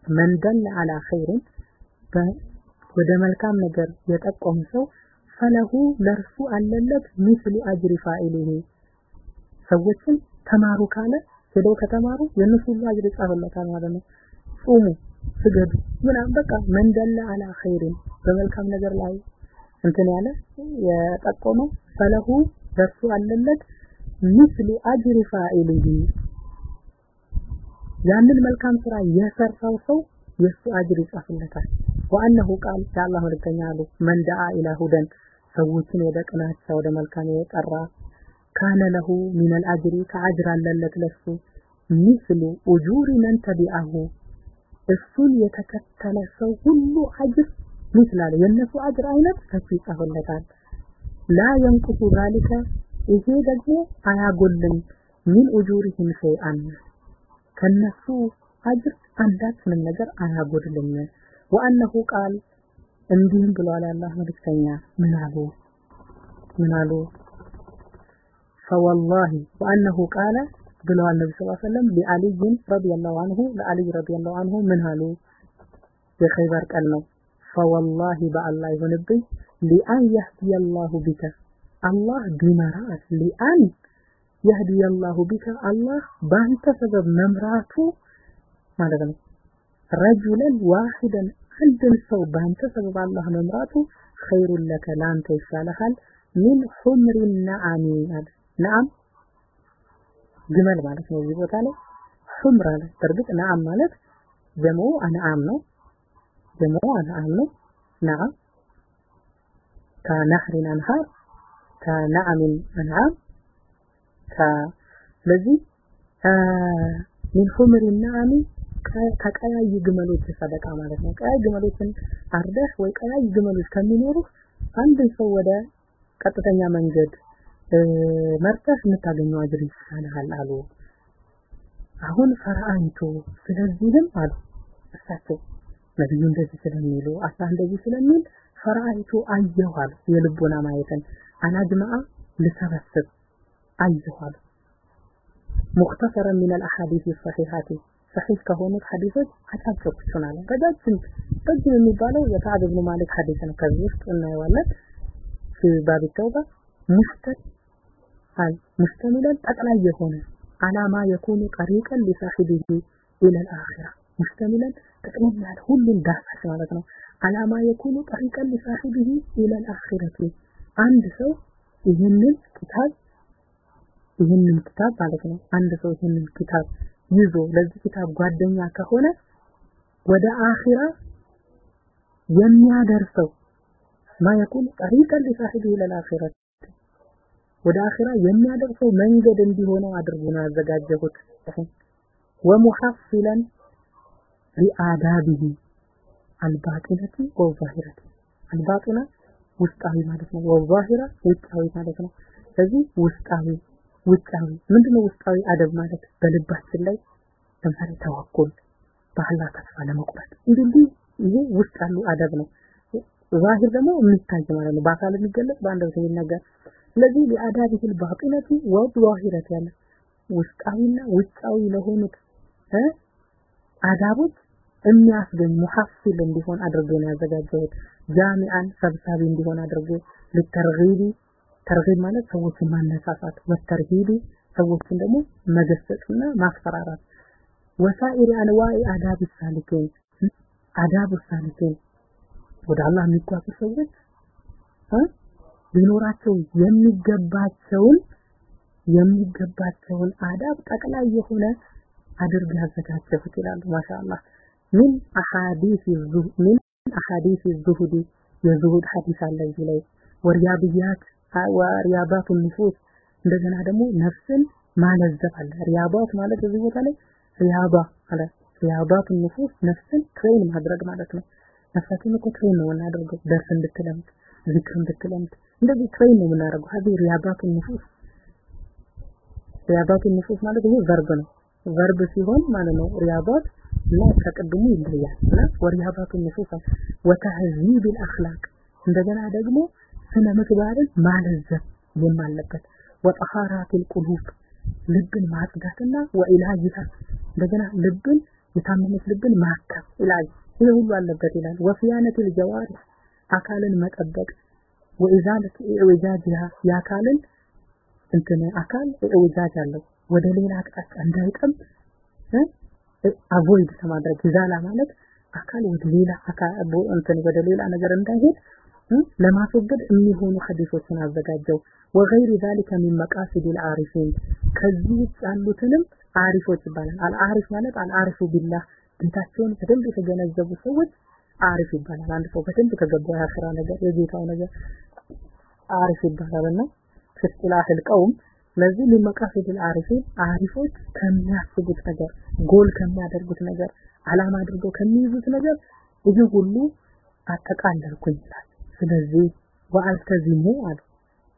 መን ደለ አላ ኸይርን ወደ መልካም ነገር የጠቆመ ሰው ፈለሁ ለርሱ አለለት ሚስሉ አጅሪ ፋኢሊሂ ሰዎችን ተማሩ ካለ ሄደው ከተማሩ የእነሱ ሁሉ አጅር ይጻፍለታል ማለት ነው። ጹሙ፣ ስገዱ፣ ምናምን በቃ መንደለ አላ ኸይርን በመልካም ነገር ላይ እንትን ያለ የጠቆመ ፈለሁ ለርሱ አለለት ሚስሉ አጅሪ ፋኢሊሂ ያንን መልካም ስራ የሰራው ሰው የሱ አጅር ይጻፍለታል። ወአነሁ ቃል የአላህ መልእክተኛ አሉ። መን ደአ ኢላ ሁደን ሰዎችን ወደ ቅናቻ ወደ መልካም የጠራ ካነ ለሁ ሚነል አጅሪ ከአጅር አለለት ለሱ። ሚስሉ ኡጁሪ መን ተቢአሁ እሱን የተከተለ ሰው ሁሉ አጅር ሚስላለ የእነሱ አጅር አይነት ከሱ ይጻፍለታል። ላ የንቁሱ ዛሊከ ይሄ ደግሞ አያጎልም። ሚን ኡጁሪሂም ሸይአን ከነሱ አጅር አንዳችንም ነገር አያጎድልም። ወአነሁ ቃል እንዲህም ብሏል አላህ መልእክተኛ ምን አሉ? ምን አሉ? ፈወላሂ ወአነሁ ቃለ ብለዋል ነቢ ስ ሰለም ሊአልይን ረዲየላሁ አንሁ ለአልይ ረዲየላሁ አንሁ ምን አሉ? የኸይበር ቀን ነው። ፈወላሂ በአላህ ይሆንብኝ ሊአን የህዲየላሁ ቢከ አላህ ቢመራህ ሊአን የህዲየላሁ ቢከ አላህ በአንተ ሰበብ መምራቱ ማለት ነው ረጁለን ዋሂደን አንድን ሰው በአንተ ሰበብ አላህ መምራቱ ኸይሩን ለከ ለአንተ ይሻልሃል ሚን ሑምሪ ነዓሚ አለ ነዓም ግመል ማለት ነው እዚህ ቦታ ላይ ሑምር አለ በእርግጥ ነዓም ማለት ጀሞ አንዓም ነው ጀሞ አንዓም ነው ነዓም ከነህሪን አንሃር ከነዓሚን አንዓም ስለዚህ ሚን ሑምሪ ነዓሚ ከቀያይ ግመሎች ሰደቃ ማለት ነው። ቀያይ ግመሎችን አርደህ ወይ ቀያይ ግመሎች ከሚኖሩ አንድን ሰው ወደ ቀጥተኛ መንገድ መርተህ የምታገኘው አጅር ይሻልሃል አሉ። አሁን ፈርአንቱ ስለዚህም አሉ እሳቸው ነብዩ እንደዚህ ስለሚሉ አላህ እንደዚህ ስለሚል ፈርአንቱ አየሁ የልቦና ማየትን አናጅማአ ልሰበስብ አየኋሉ ሙክተሰረ ሚን አልአሐዲስ ሰሒሐቲ ሰሒህ ከሆኑት ሐዲሶች አጫጭሮቹን አለ ረጃጅም የሚባለው የካዕብ ብኑ ማሊክ ሐዲስ ከዚህ እናየዋለን። ባብ ተውባ ሙሽተል አል ሙሽተሚለን ጠቅላይ የሆነ አላማ የኩኑ ጠሪቀን ሊሳሒቢሂ ኢለል አኺራ። ጥቅም ያለ ሁሉን ዳሳሽ ማለት ነው። አላማ የኩኑ ጠሪቀን ሊሳሒቢሂ ኢለል አኺረቲ። አንድ ሰው ይህንን ኪታብ ይህንን ኪታብ ማለት ነው። አንድ ሰው ይህንን ኪታብ ይዞ ለዚህ ኪታብ ጓደኛ ከሆነ ወደ አኺራ የሚያደርሰው ማ የኩኑ ጠሪቀን አኺረቲ ወደ አኺራ የሚያደርሰው መንገድ እንዲሆነው አድርጎ ነው ያዘጋጀሁት። ወሙሐፊለን ሊአዳቢሂ አልባጢነቲ ወዛሂረቲ አልባጢና ውስጣዊ ማለት ነው። ወዛሂራ ውጫዊ ማለት ነው። ስለዚህ ውስጣዊ ውጫዊ ምንድነው ውስጣዊ አደብ ማለት? በልባችን ላይ ለምሳሌ ተወኩል በአላህ ተስፋ ለመቁረጥ። እንግዲህ ይሄ ውስጥ አደብ ነው። ዛሂር ደግሞ የሚታይ ማለት ነው። በአካል የሚገለጽ በአንደበት የሚነገር። ስለዚህ ሊአዳቢሂል ባጢነቱ ወዛሂረት ያለ ውስጣዊና ውጫዊ ለሆኑት አዳቦች የሚያስገኝ ሙሐፊል እንዲሆን አድርጎ ነው ያዘጋጀሁት። ጃሚአን ሰብሳቢ እንዲሆን አድርጎ ልተርጊቢ ተርጊብ ማለት ሰዎችን ማነሳሳት ወተርሂቢ ሰዎችን ደግሞ መገሰጽና ማስፈራራት። ወሳኢሪ አንዋኢ አዳብ ሳሊኪን አዳብ ሳሊኪን። ወደ አላህ የሚጓዙ ሰዎች ሊኖራቸው የሚገባቸውን የሚገባቸውን አዳብ ጠቅላይ የሆነ አድርግ ያዘጋጀሁት ይላሉ። ما شاء الله። من أحاديث من أحاديث الزهد የ زهد ሐዲስ አለ እዚህ ላይ። ورياضات ورياضات النفوس እንደገና ደግሞ ነፍስን ማለዘብ አለ። رياضات ማለት እዚህ ቦታ ላይ رياضة አለ። رياضات النفوس ነፍስን train ማድረግ ማለት ነው። ነፍሳችን እኮ train ነው የምናደርገው። ደርስ እንድትለምድ ذكر እንድትለምድ። እንደዚህ train ነው የምናደርገው። هذه رياضات النفوس رياضات النفوس ማለት ይሄ verb ነው። verb ሲሆን ማለት ነው رياضات እና ከቅድሙ ይለያል። እና ورياضات النفوس وتهذيب الأخلاق እንደገና ደግሞ ስነ ምግባርን ማለዘብ መሆን አለበት። وطهارات ال ልብን ማጽዳትና وعلاجها እንደገና ልብን የታመመች ልብን ማከም علاج ይሄ ሁሉ አለበት ይላል። وصيانة الجوارح አካልን መጠበቅ وإزالة اعوجاجها የአካልን እንትን አካል اعوجاج አለው ወደ ሌላ አቅጣጫ እንዳይጠም avoid ከማድረግ إزالة ማለት አካል ወደ ሌላ አካል እንትን ወደ ሌላ ነገር እንዳይሄድ ለማስወገድ የሚሆኑ ሐዲሶችን አዘጋጀው ወገይር ذلك من مقاصد العارفين ከዚህ ውጭ ያሉትንም አሪፎች ይባላል አልአሪፍ ማለት አልአሪፉ ቢላህ ጌታቸውን በደንብ የተገነዘቡ ሰዎች አሪፍ ይባላል አንድ ሰው በደንብ ከገባው ያስራ ነገር የጌታው ነገር አሪፍ ይባላልና ፍስጥላህ القوم ለዚህ من مقاصد العارفين አሪፎች ከሚያስቡት ነገር ጎል ከሚያደርጉት ነገር አላማ አድርገው ከሚይዙት ነገር ይህ ሁሉ አጠቃለልኩኝ ይላል ስለዚህ ወአልተዚሙ አሉ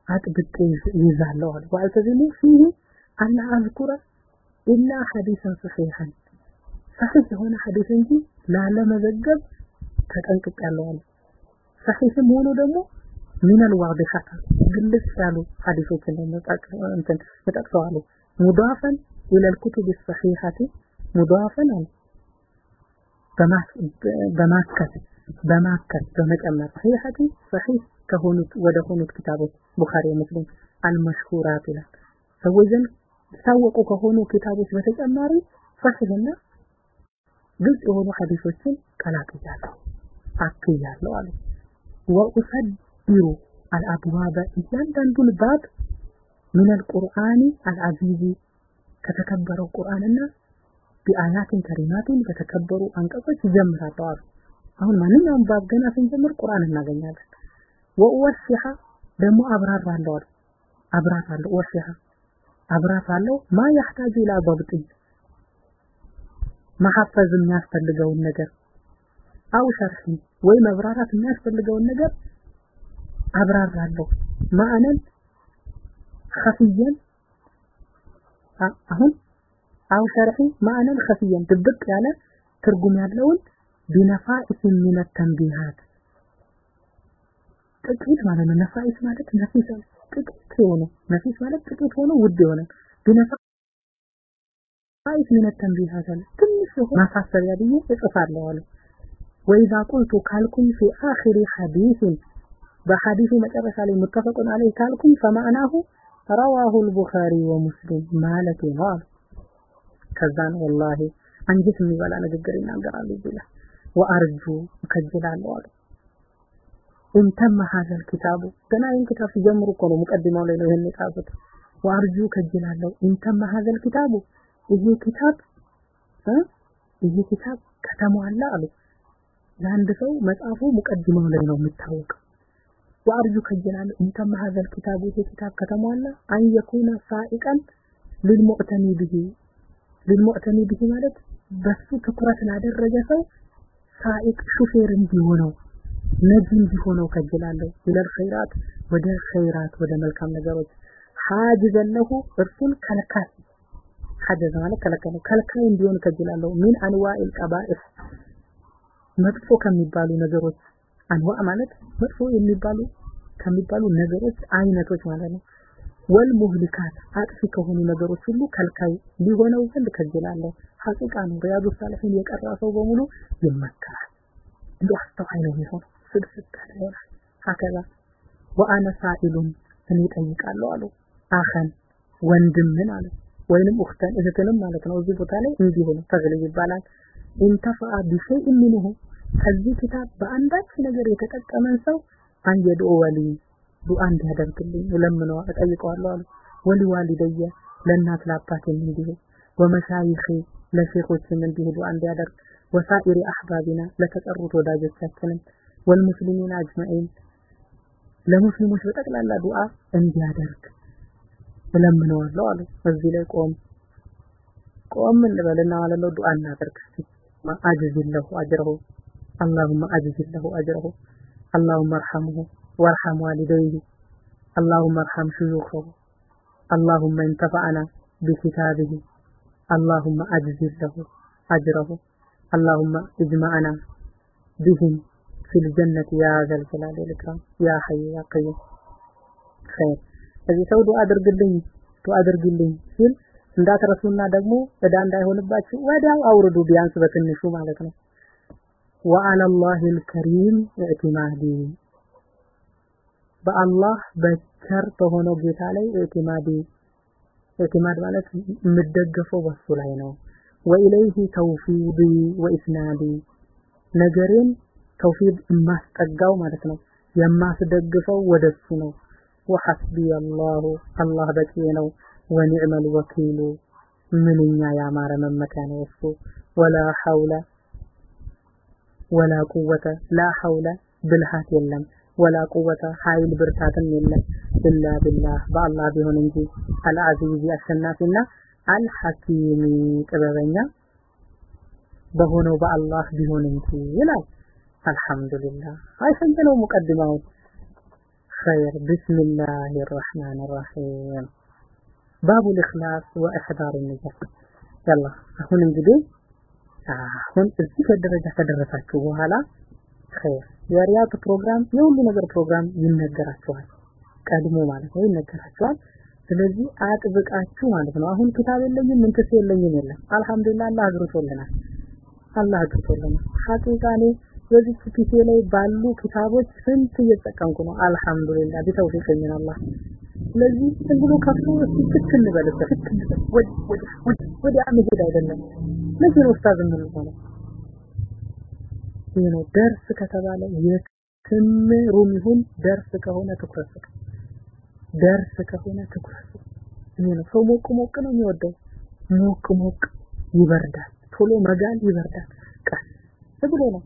አጥብቄ ይዛለሁ አሉ ወአልተዚሙ ፊህ አላ አዝኩረ ኢላ ሐዲሰን ሰሒሐን ሰሒህ የሆነ ሐዲስ እንጂ ላለመዘገብ ተጠንቅቄያለሁ አሉ ሰሒህም ሆኖ ደግሞ ምን الواضحات ግልጽ ያሉ ሐዲሶችን እንትን ተጠቅሰዋል ሙዳፈን الى الكتب الصحيحه مضافا በማከት በማከት በመጨመር ሰሒሐቲ ሰሒህ ከሆኑት ወደ ሆኑት ኪታቦች ቡኻሪ ሙስሊም አልመሽሁራት ይላል። ሰዎች የታወቁ ከሆኑ ኪታቦች በተጨማሪ ሰሒህና ግልጽ የሆኑ ሐዲሶችን ቀላቅያለሁ አክያለሁ አለ ወኡሰድሩ አልአብዋበ እያንዳንዱን ባብ ምን አልቁርአኒ አልዓዚዚ ከተከበረው ቁርአንና ቢአያትን ከሪማትን በተከበሩ አንቀጾች ይጀምራሉ አሉ አሁን ማንኛውም ባብ ገና ስንጀምር ቁርአን እናገኛለን ወወሲሐ ደግሞ አብራራለሁ አሉ አብራራለሁ ወሲሐ አብራራለሁ ማ ያህታጁ ኢላ ضبط መሐፈዝ የሚያስፈልገውን ነገር አው ሸርሒ ወይ መብራራት የሚያስፈልገውን ነገር አብራራለሁ ማዕነን ኸፊየን አሁን አው ሸርሒ ማዕነን ኸፊየን ድብቅ ያለ ትርጉም ያለውን ቢነፋኢስ ሚነ ተንቢሃት ጥቂት ማለት ነው። ነፋኢስ ማለት ነፊስ ጥቂት የሆነ ነፊስ ማለት ጥቂት ሆኖ ውድ የሆነ ቢነፋ አይት ምን ተንቢሃት አለ። ትንሽ ማሳሰቢያ ብዬ እጽፋለሁ። አለ ወይዛ ቁልቱ ካልኩኝ ፊ አኺሪ ሐዲስን በሐዲሱ መጨረሻ ላይ ሙተፈቁን አለይ ካልኩኝ ፈማዕናሁ ረዋሁ አልቡኻሪ ወሙስሊም ማለት ነው አሉ። ወላሂ አንጀት የሚበላ ንግግር ይናገራሉ ይላል ወአርጁ እከጅላለሁ አሉ። እንተማ ሀዘል ኪታቡ። ገና ይህን ኪታብ ሲጀምሩ እኮ ነው ሙቀዲማው ላይ ነው ይህን የጻፉት። ወአርጁ ከጅላለሁ እንተማ ሀዘል ኪታቡ። ይሄ ኪታብ ይሄ ኪታብ ከተሟላ አሉ። ለአንድ ሰው መጽሐፉ ሙቀዲማው ላይ ነው የሚታወቀው። ወአርጁ ከጅላለሁ እንተማ ሀዘል ኪታቡ። ይሄ ኪታብ ከተሟላ አን የኩነ ሳኢቀን ልልሙዕተኒ ብሂ ልልሙዕተኒ ብሂ ማለት በሱ ትኩረት ላደረገ ሰው ሳኢቅ ሹፌር እንዲሆነው ነጂ እንዲሆነው ከጅላለሁ ኢለል ኸይራት ወደ ኸይራት ወደ መልካም ነገሮች። ሐጅዘን እርሱን ከልካይ ሐጀዘ ማለት ከለከለ ከልካይ እንዲሆን ከጅላለሁ ሚን አንዋኢል ቀባኢህ መጥፎ ከሚባሉ ነገሮች። አንዋ ማለት መጥፎ የሚባሉ ከሚባሉ ነገሮች አይነቶች ማለት ነው ወል ሙህሊካት አጥፊ ከሆኑ ነገሮች ሁሉ ከልካይ ሊሆነው ዘንድ ከጅላለሁ ሐቂቃ ሪያዱ ሳሊሒን የቀራ ሰው በሙሉ ይመከራል። እንዲ አስተዋይ ነው የሚሆነው። ስድስት ሀከዛ ወአነ ሳኢሉን እኔ ጠይቃለሁ አሉ አኸን ወንድምን አሉ ወይንም ኡክተን እህትንም ማለት ነው። እዚህ ቦታ ላይ እንዲሁ ነው ተግሊብ ይባላል። ኢንተፈአ ቢሸይእ ሚንሁ። ከዚህ ኪታብ በአንዳች ነገር የተጠቀመን ሰው አንየድኦ ወሊ ዱዓ እንዲያደርግልኝ እለምነዋ እጠይቀዋለሁ አሉ። ወሊዋሊደየ ለእናት ለአባቴም እንዲሁ ወመሻይኺ ለሼኾችም እንዲሁ ዱዓ እንዲያደርግ ወሳኢሪ አሕባቢና ለተጠሩት ወዳጆቻችንም ወልሙስሊሚን አጅመዒን ለሙስሊሞች በጠቅላላ ዱዓ እንዲያደርግ እለምነዋለሁ አሉ። እዚህ ላይ ቆም ቆም እንበልና ማለት ዱዓ እናደርግ አጅዝለሁ አጅረሁ አላሁመ አጅዝለሁ አጅረሁ አላሁመ አርሐምሁ። وارحم والديه اللهم ارحم شيوخه اللهم انتفعنا بكتابه اللهم أجزل له أجره اللهم اجمعنا بهم في الجنة يا ذا الجلال والإكرام يا حي يا قيوم خير እዚህ ሰው ዱዓ አድርግልኝ ዱዓ አድርግልኝ ሲል እንዳትረሱና ደግሞ እዳ እንዳይሆንባችሁ ወዲያው አውርዱ ቢያንስ በትንሹ ማለት ነው وعلى الله الكريم اعتمادي በአላህ በቸር በሆነው ጌታ ላይ اعتمادي اعتماد ማለት የምደገፈው በሱ ላይ ነው። وإليه تفويضي واستنادي ነገሬን ተውፊድ የማስጠጋው ማለት ነው። የማስደግፈው ወደሱ ነው። ወሐስቢ አላሁ አላህ በቂ ነው። ወኒዕመል ወኪሉ ምንኛ ያማረ መመኪያ ነው እሱ። ወላ ሐውለ ወላ ቁወተ ላ ሐውለ ብልሃት የለም ወላ ቁወተ ኃይል ብርታትም የለም ኢላ ቢላህ በአላህ ቢሆን እንጂ አልዓዚዝ አሸናፊና አልሐኪሚ ጥበበኛ በሆነው በአላህ ቢሆን እንጂ ይላል አልሐምዱሊላህ አይሰንተነው ሙቀድማው خير بسم الله الرحمن الرحيم باب الإخلاص وإحضار النجاة يلا አሁን እንግዲህ አሁን እዚህ ከደረጃ ከደረሳችሁ በኋላ ኸይር የሪያት ፕሮግራም የሁሉ ነገር ፕሮግራም ይነገራቸዋል። ቀድሞ ማለት ነው ይነገራቸዋል። ስለዚህ አጥብቃችሁ ማለት ነው። አሁን ኪታብ የለኝም ምንትስ የለኝም የለም። አልহামዱሊላህ አላህ አግርቶልናል አላህ አግርቶልናል ሐቂቃኔ በዚህ ኪቴ ላይ ባሉ ኪታቦች ስንት እየተጠቀምኩ ነው? አልহামዱሊላህ ቢተውፊቅኝን አላህ። ስለዚህ ዝም ብሎ ከፍቶ እስክት እንበልበት ወዲያ መሄድ አይደለም። ለዚህ ነው ኡስታዝ የምንሆነው። ይህ ነው። ደርስ ከተባለ የትም ሩም ይሁን ደርስ ከሆነ ትኩረት ስጥ። ደርስ ከሆነ ትኩረት ስጥ። ነው ሰው ሞቅ ሞቅ ነው የሚወደው። ሞቅ ሞቅ ይበርዳል። ቶሎ መጋል ይበርዳል። ቀስ ብሎ ነው።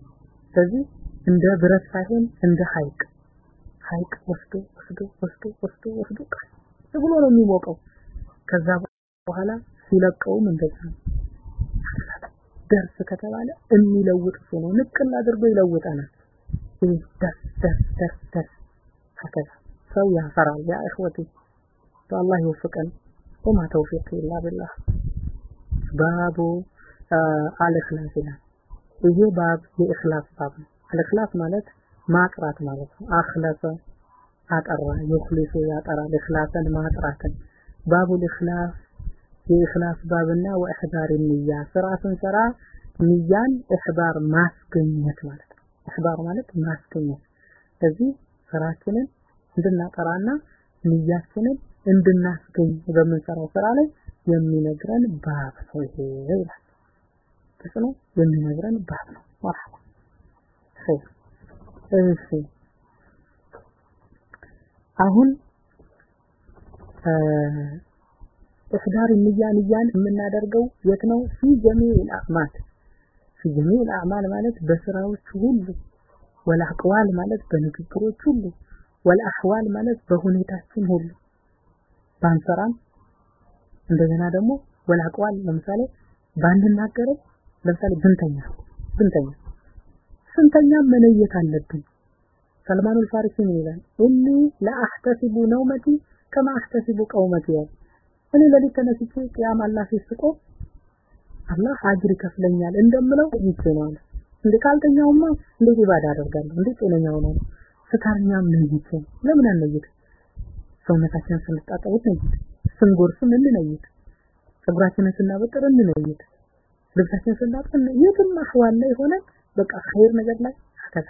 ስለዚህ እንደ ብረት ሳይሆን እንደ ሐይቅ ሐይቅ ወስዶ ወስዶ ወስዶ ወስዶ ወስዶ ቀስ ብሎ ነው የሚሞቀው። ከዛ በኋላ ሲለቀውም እንደዛ ነው ደርስ ከተባለ የሚለውጥ ሆኖ ነው። አድርጎ ይለውጠናል። ደርስ ደርስ ደርስ ደርስ هكذا ሰው ያፈራል። ያ እህወቴ በአላህ ይወፍቀን። وما توفيق إلا بالله። باب الإخلاص ይሄ باب የእክላስ ባብ الإخلاص ማለት ማጥራት ማለት ነው። أخلص አጠራ፣ يخلص ያጠራል። إخلاصا ማጥራትን باب الإخلاص የኢኽላስ ባብና ወኢሕዳር ንያ ስራ ስንሰራ ንያን ኢሕባር ማስገኘት ማለት ኢሕባር ማለት ማስገኘት። ስለዚህ ስራችንን እንድናጠራና ንያችንን እንድናስገኝ በምንሰራው ስራ ላይ የሚነግረን ባብ ነው ይሄ ይላል። ነው የሚነግረን ባብ ነው። መርሐባ እሺ። አሁን ኢሕዳር ንያ ንያን የምናደርገው የት ነው? ፊ ጀሚዕ አዕማል ፊ ጀሚዕ አዕማል ማለት በስራዎች ሁሉ ወልአቅዋል ማለት በንግግሮች ሁሉ ወልአህዋል ማለት በሁኔታችን ሁሉ። ባንሰራም እንደገና ደግሞ ወልአቅዋል ለምሳሌ ባንናገረው ለምሳሌ ብንተኛ ብንተኛ ስንተኛ መለየት አለብን። ሰልማን አልፋሪሲ ምን ይላል? እኒ ለአህተሲቡ ነውመቲ ከማ አህተሲቡ ቀውመቲ ያል እኔ ለሊት ተነስቼ ቅያም አላህ ሲስቆ አላህ አጅር ይከፍለኛል እንደምለው ይቼ ነው አለ። ካልተኛውማ እንዴት ኢባዳ አደርጋለሁ? እንዴት ጤነኛው ነው? ስታርኛም ነይቼ ለምን አንነይት ሰውነታችንን ስንጣጠቡት ነይት ስንጎርስም እንነይት ፀጉራችንን ስናበጥር እንነይት ልብሳችንን ስናጥብ የትም አህዋል ላይ ሆነ በቃ ኸይር ነገር ላይ አከዛ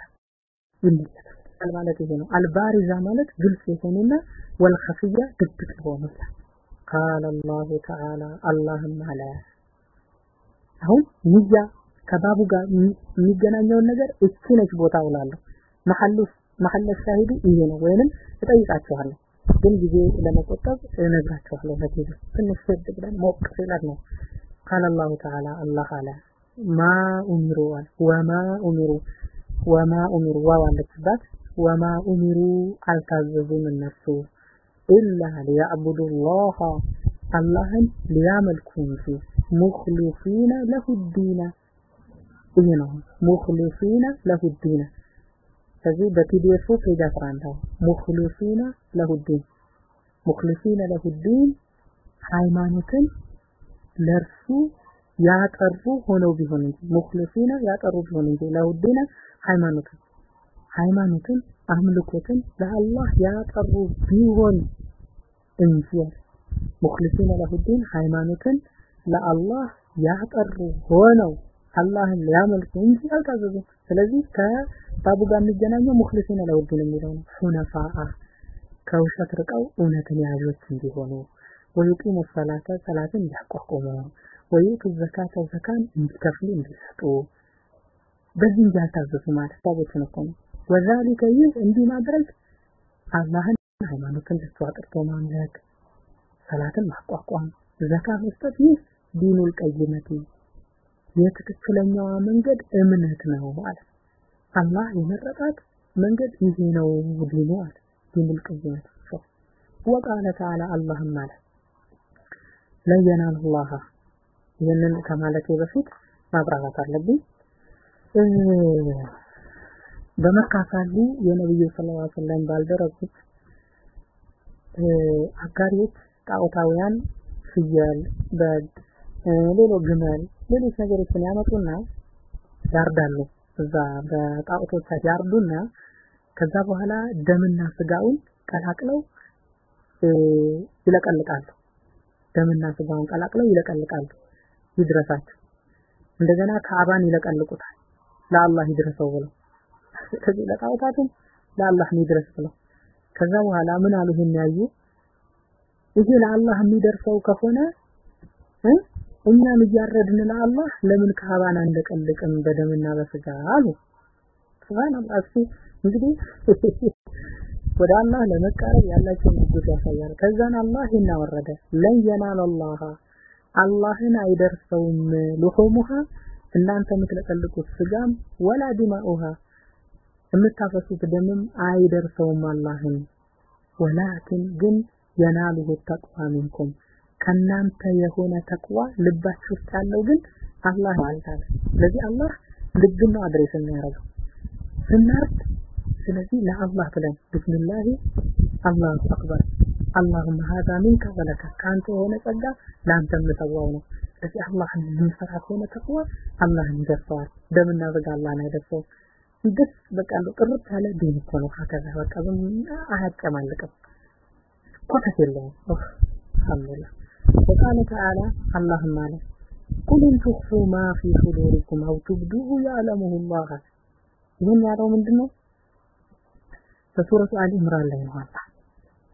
ይመለከታል ማለት ይሄ ነው። አልባሪዛ ማለት ግልጽ የሆኑና ወልኸፊያ ድብቅ የሆኑ ቃለ አላሁ ተዓላ አላህም አለ አሁን ንያ ከባቡ ጋር የሚገናኘውን ነገር እቺ ነች ቦታ ውላለሁ መሐሉ መሐለ ሻሂዱ ይሄ ነው ወይንም እጠይቃችኋለሁ። ግን ጊዜ ለመቆጠብ እነግራችኋለሁ ለጊዜ ትንሽ ሸድ ብለን ሞቅ ሲላት ነው። ቃለ አላሁ ተዓላ አላህ አለ ማ ኡሚሩ ወማ ኡሚሩ ወማ ኡሚሩ ዋው አለችባት። ወማ ኡሚሩ አልታዘዙም እነሱ። إلا ليعبدوا الله አላህን ሊያመልኩ እንጂ ሙኽሊሲነ ለሁ ዲነ ይሄ ነው ሙኽሊሲነ ለሁ ዲነ ከዚህ በፒዲኤፍ ፔጅ 11 ሙኽሊሲነ ለሁ ዲን ሙኽሊሲነ ለሁ ዲን ሃይማኖትን ለርሱ ያጠሩ ሆነው ቢሆን እንጂ ሙኽሊሲነ ያጠሩ ቢሆን እንጂ ለሁ ዲነ ሃይማኖትን ሃይማኖትን አምልኮትን ለአላህ ያጠሩ ቢሆን እንጂ ሙኽሊሲነ ለሁ ዲን ሃይማኖትን ለአላህ ያጠሩ ሆነው አላህን ሊያመልኩ እንጂ አልታዘዙም። ስለዚህ ከባቡ ጋር የሚገናኘው ሙኽሊሲነ ለሁ ዲን የሚለው ነው። ሁነፋአ ከውሸት ርቀው እውነትን ያዦች እንዲሆኑ ወይቂሙ ሰላተ ሰላትን እንዲያቋቁሙ ወይቱ ዘካተ ዘካን እንዲከፍሉ እንዲሰጡ በዚህ እንጂ አልታዘዙ ማለት ሰዎችን እኮ ነው። ወዛሊከ ይህ እንዲህ ማድረግ አላህን ሃይማኖትን ለሱ አጥርቶ ማምለክ ሰላትን ማቋቋም ዘካ መስጠት ይህ ዲኑል ቀይመቲ የትክክለኛዋ መንገድ እምነት ነው ማለት አላህ የመረጣት መንገድ ይሄ ነው ዲኑ አለ። ዲኑል ቀይመቲ ወቃለ ተዓላ አላህም አለ። ለየናል አላህ ይህንን ከማለቴ በፊት ማብራራት አለብኝ በመካ ሳሉ የነብዩ ሰለላሁ ዐለይሂ ወሰለም ባልደረቦች አጋሪዎች ጣዖታውያን ፍየል፣ በግ፣ ሌሎ ግመል፣ ሌሎች ነገሮችን ያመጡና ያርዳሉ። እዛ በጣዖቶቻቸው ያርዱና ከዛ በኋላ ደምና ስጋውን ቀላቅለው ይለቀልቃሉ። ደምና ስጋውን ቀላቅለው ይለቀልቃሉ። ይድረሳቸው። እንደገና ካዕባን ይለቀልቁታል። ለአላህ ይድረሰው ብለው ከዚህ ለጣዖታቱም ለአላህ ይድረስ ብለው ከዛ በኋላ ምን አሉ ይሄን ያዩ ይሄ ለአላህ የሚደርሰው ከሆነ እኛም እያረድን ለአላህ ለምን ካዕባን አንለቀልቅም በደምና በስጋ አሉ። ሱብሃንአላህ እስኪ እንግዲህ ወደ አላህ ለመቃረብ ያላቸውን ጉዳይ ያሳያል። ከዛን አላህ ይናወረደ ለን የናል አላህ አላህን አይደርሰውም ልሑሙሃ እናንተ የምትለቀልቁት ስጋም ወላ ዲማኡሃ የምታፈሱት ደምም አይደርሰውም አላህን ولكن ግን يناله التقوى منكم ከናንተ የሆነ ተቅዋ ልባችሁ ውስጥ ያለው ግን አላህ ማለት አለ። ስለዚህ አላህ ልብን ነው address የሚያደርገው ስናርድ ስለዚህ ለአላህ ብለን بسم الله الله أكبر اللهم هذا منك ولك ከአንተ የሆነ ጸጋ ለአንተ የምሰዋው ነው። ስለዚህ አላህን የምንፈራ ከሆነ ተቅዋ አላህን ይደርሰዋል። ደምና ሥጋ አላህን አይደርሰውም። ደስ በቃ እንደው ቅርብ ያለ ቤት እኮ ነው ከከዛ በቃ አያጨማልቅም። ኮተት የለውም። አልሐምዱሊላህ። وقال تعالى አላህም አለ። قل إن تخفوا ما في صدوركم أو تبدوه يعلمه الله። ይህን ያለው ምንድን ነው በሱረቱ አሊ ምራን ላይ ነው አላ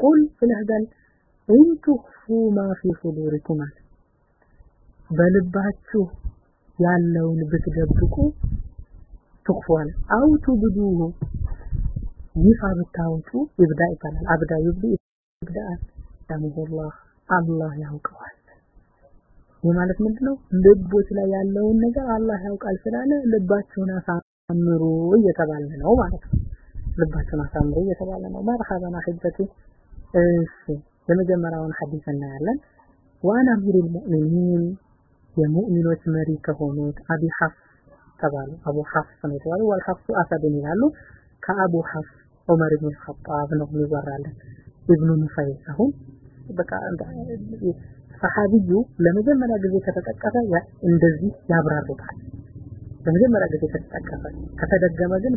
قل ብለህዳል إن تخفوا ما في صدوركم በልባችሁ ያለውን ብትደብቁ ትኽፏል አው ትብዱሁ ይፋ ብታወጡ ይብዳ ይባላል። አብዳ ይብዱ ይብዳል ያሙላህ አላህ ያውቀዋል። ይህ ማለት ምንድነው? ልቦች ላይ ያለውን ነገር አላህ ያውቃል ስላለ ልባችሁን አሳምሩ እየተባለ ነው ማለት ነው። ልባችሁን አሳምሩ እየተባለ ነው። መርሐበን አህበቲ እሺ የመጀመሪያውን ሐዲስ እናያለን። وعن أمير المؤمنين የሙእሚኖች መሪ ከሆኑት አቢ ሐፍስ ተባሉ አቡ ሐፍስ ነው የተባሉ والحفص أسد ይላሉ። ከአቡ ሐፍስ ዑመር ኢብኑ ኸጣብ ነው የሚወራለን ኢብኑ ኑፈይስ አሁን በቃ ሰሃቢዩ ለመጀመሪያ ጊዜ ከተጠቀሰ እንደዚህ ያብራሩታል። ለመጀመሪያ ጊዜ ከተጠቀሰ ከተደገመ ግን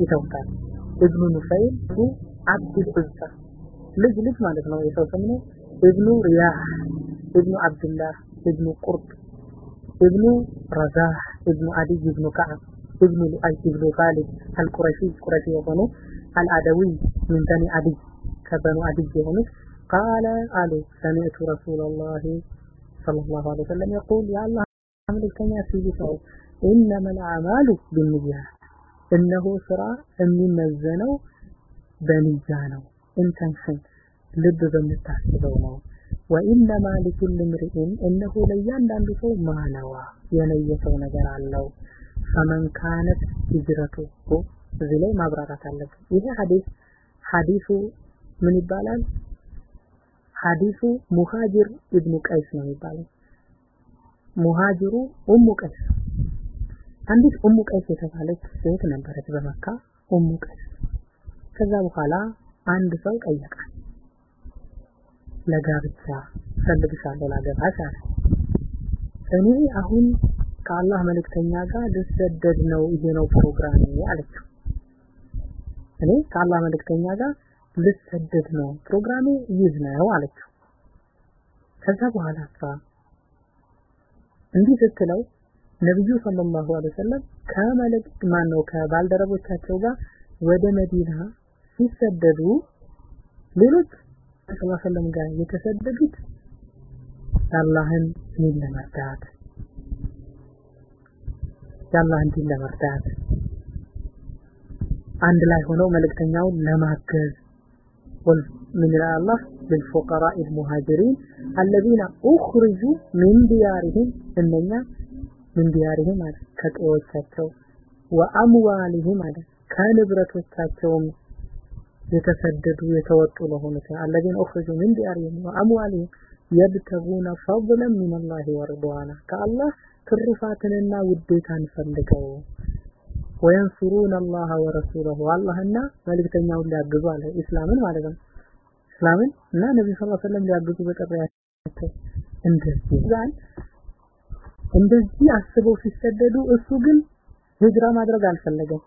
ይተውታል። ኢብኑ ኑፈይል አብዱል ዑዛ ልጅ ልጅ ማለት ነው። የሰው ስም ነው። ኢብኑ ሪያህ ኢብኑ አብዱላህ ኢብኑ ቁርጥ ኢብኑ ረዛህ ابن أبي بن كعب ابن لؤي بن غالب القرشي قرشي የሆኑ العدوي من بني أبي كبنو أبي የሆኑ قال قالوا سمعت رسول الله صلى الله عليه وسلم يقول يا الله ملكتኛ ሲይሰው إنما الأعمال بالنيات እነሆ ስራ የሚመዘነው በንያ ነው ኢንተንሽን ልብ በምታስበው ነው وإنما لكل امرئ እነሆ ለእያንዳንዱ ሰው ما نوى የነየሰው ነገር አለው። فمن كانت هجرته እዚህ ላይ ማብራራት አለብን። ይሄ ሐዲስ ሐዲሱ ምን ይባላል? ሐዲሱ ሙሃጅር ኢብኑ ቀይስ ነው የሚባለው። ሙሃጅሩ ኡሙ ቀይስ። አንዲት ኡሙ ቀይስ የተባለች ሴት ነበረች በመካ ኡሙ ቀይስ። ከዛ በኋላ አንድ ሰው ጠየቃት ለጋብቻ ፈልግሻለሁ ላገባሽ አለ እኔ አሁን ከአላህ መልእክተኛ ጋር ልሰደድ ነው ይሄ ነው ፕሮግራሜ አለችው። እኔ ከአላህ መልእክተኛ ጋር ልሰደድ ነው ፕሮግራሜ ይህ ነው አለችው። ከዛ በኋላ እሷ እንዲህ ስትለው ነብዩ ሰለላሁ ዐለይሂ ወሰለም ከመለክ ማን ነው ከባልደረቦቻቸው ጋር ወደ መዲና ሲሰደዱ ሌሎች ሰለላሁ ዐለይሂ ወሰለም ጋር የተሰደዱት የአላህን ዲን ለመርዳት የአላህን ዲን ለመርዳት አንድ ላይ ሆነው መልእክተኛውን ለማገዝ ወል ምን አላህ? للفقراء المهاجرين الذين أخرجوا من ديارهم እነኛ ምን ዲያሪህም ማለት ከቀዮቻቸው ወአምዋሊህም ማለት ከንብረቶቻቸውም የተሰደዱ የተወጡ ለሆኑት አለዚን ኡኽሪጁ ሚን ዲያሪሂም ወአምዋሊሂም የብተጉነ ፈድለን ሚነላሂ ወርድዋና ከአላህ ትሩፋትንና ውዴታን ፈልገው ወየንሱሩን አላህ ወረሱለሁ። አላህና መልእክተኛውን ሊያግዙ አለ። ኢስላምን ማለት ነው። እስላምን እና ነብዩ ሰለላሁ ዐለይሂ ሊያግዙ በጠራያቸው እንደዚህ ዛን እንደዚህ አስበው ሲሰደዱ እሱ ግን ሂጅራ ማድረግ አልፈለገም።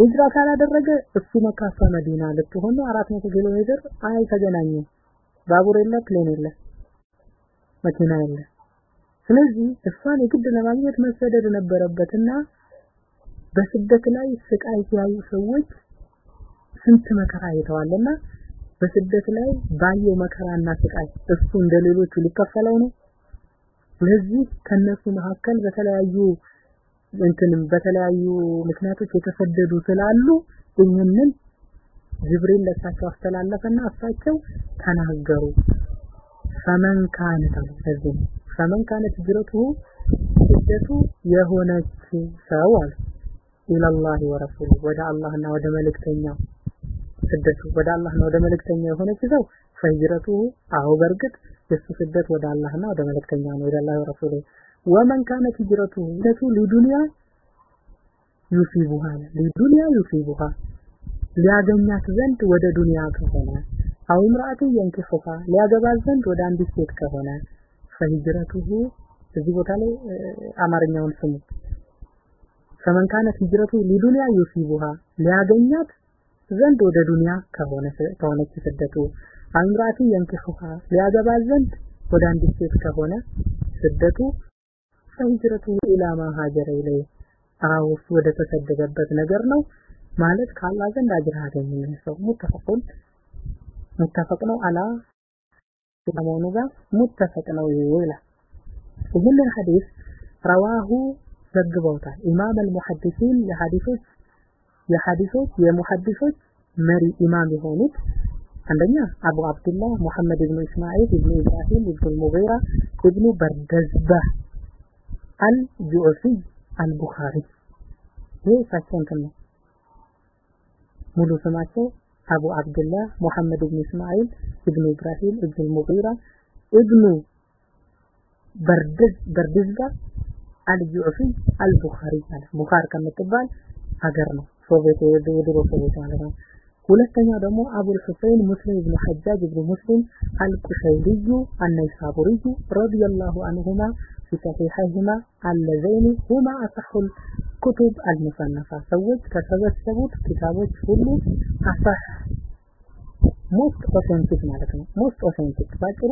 ሂጅራ ካላደረገ እሱ መካ መዲና ልትሆን ነው። 400 ኪሎ ሜትር አይ ተገናኙ ባቡር የለ plane የለ መኪና የለ። ስለዚህ እሷን የግድ ለማግኘት መሰደድ ነበረበትና በስደት ላይ ስቃይ ያዩ ሰዎች ስንት መከራ አይተዋልና በስደት ላይ ባየው መከራና ስቃይ እሱ እንደሌሎቹ ሊከፈለው ነው። ስለዚህ ከነሱ መካከል በተለያዩ እንትንም በተለያዩ ምክንያቶች የተሰደዱ ስላሉ ይህንን ጅብሪል ለሳቸው አስተላለፈና እሳቸው ተናገሩ። ፈመን ካነት ስለዚህ ፈመን ካነት ጅረቱ ስደቱ የሆነች ሰው አለ። ኢላላህ ወረሱሉ ወደ አላህና ወደ መልእክተኛው ስደቱ ወደ አላህና ወደ መልእክተኛው የሆነች ሰው ፈጅረቱ አሁ በርግጥ የሱ ስደት ወደ አላህና ወደ መልእክተኛው ነው። አላህ ወረሱሉ ወመን ካነት ሂጅረቱ ሂጅረቱ ሊዱንያ ዩሲቡሃ ሊዱንያ ዩሲቡሃ ሊያገኛት ዘንድ ወደ ዱንያ ከሆነ አው ምራአቱ የንክፉሃ ሊያገባት ዘንድ ወደ አንዲት ሴት ከሆነ ፈሂጅረቱሁ እዚህ ቦታ ላይ አማርኛውን ስሙ። ፈመን ካነት ሊዱንያ ዩሲቡሃ ሊያገኛት ዘንድ ወደ ዱንያ ከሆነ ከሆነች ስደቱ አምራቲ የንክሑሃ ሊያገባ ዘንድ ወደ አንዲት ሴት ከሆነ ስደቱ ፈሂጅረቱ ኢላ ማ ሀጀረ አዎ እሱ ወደ ተሰደደበት ነገር ነው ማለት ከአላህ ዘንድ አጅር አገኘ ሰው ሙተፈቁን ሙተፈቅ ነው። አላ ከመሆኑ ጋር ሙተፈቅ ነው ይላል። ይህንን ሐዲስ ረዋሁ ዘግበውታል። ኢማም አልሙሐዲሲን የሐዲሶች የሐዲሶች የሙሐዲሶች መሪ ኢማም የሆኑት አንደኛ አቡ አብዱላህ ሙሐመድ ኢብኑ እስማኤል ኢብኑ ኢብራሂም ኢብኑ ሙጊራ ኢብኑ በርደዝባህ አልጁዕፊ አልቡኻሪ ይህ እሳቸው እንትን ነው ሙሉ ስማቸው አቡ አብዱላህ ሙሐመድ ኢብኑ እስማኤል ኢብኑ ኢብራሂም ኢብኑ ሙጊራ ኢብኑ በርድዝ በርድዝባ አልጁዕፊ አልቡኻሪ ማለት ቡኻር ከምትባል ሀገር ነው ሶቪየት የድሮ ሶቪየት ማለት ነው ሁለተኛው ደግሞ አቡል ሁሰይን ሙስሊም ኢብኑ ሐጃጅ ኢብኑ ሙስሊም አልቁሸይሪዩ አነይሳቡሪዩ رضي الله عنهما في صحيحيهما اللذين هما أصح الكتب المصنفة ሰዎች ከሰበሰቡት ኪታቦች ሁሉ አሳህ ሞስት ኦቴንቲክ ማለት ነው ሞስት ኦቴንቲክ ባጭሩ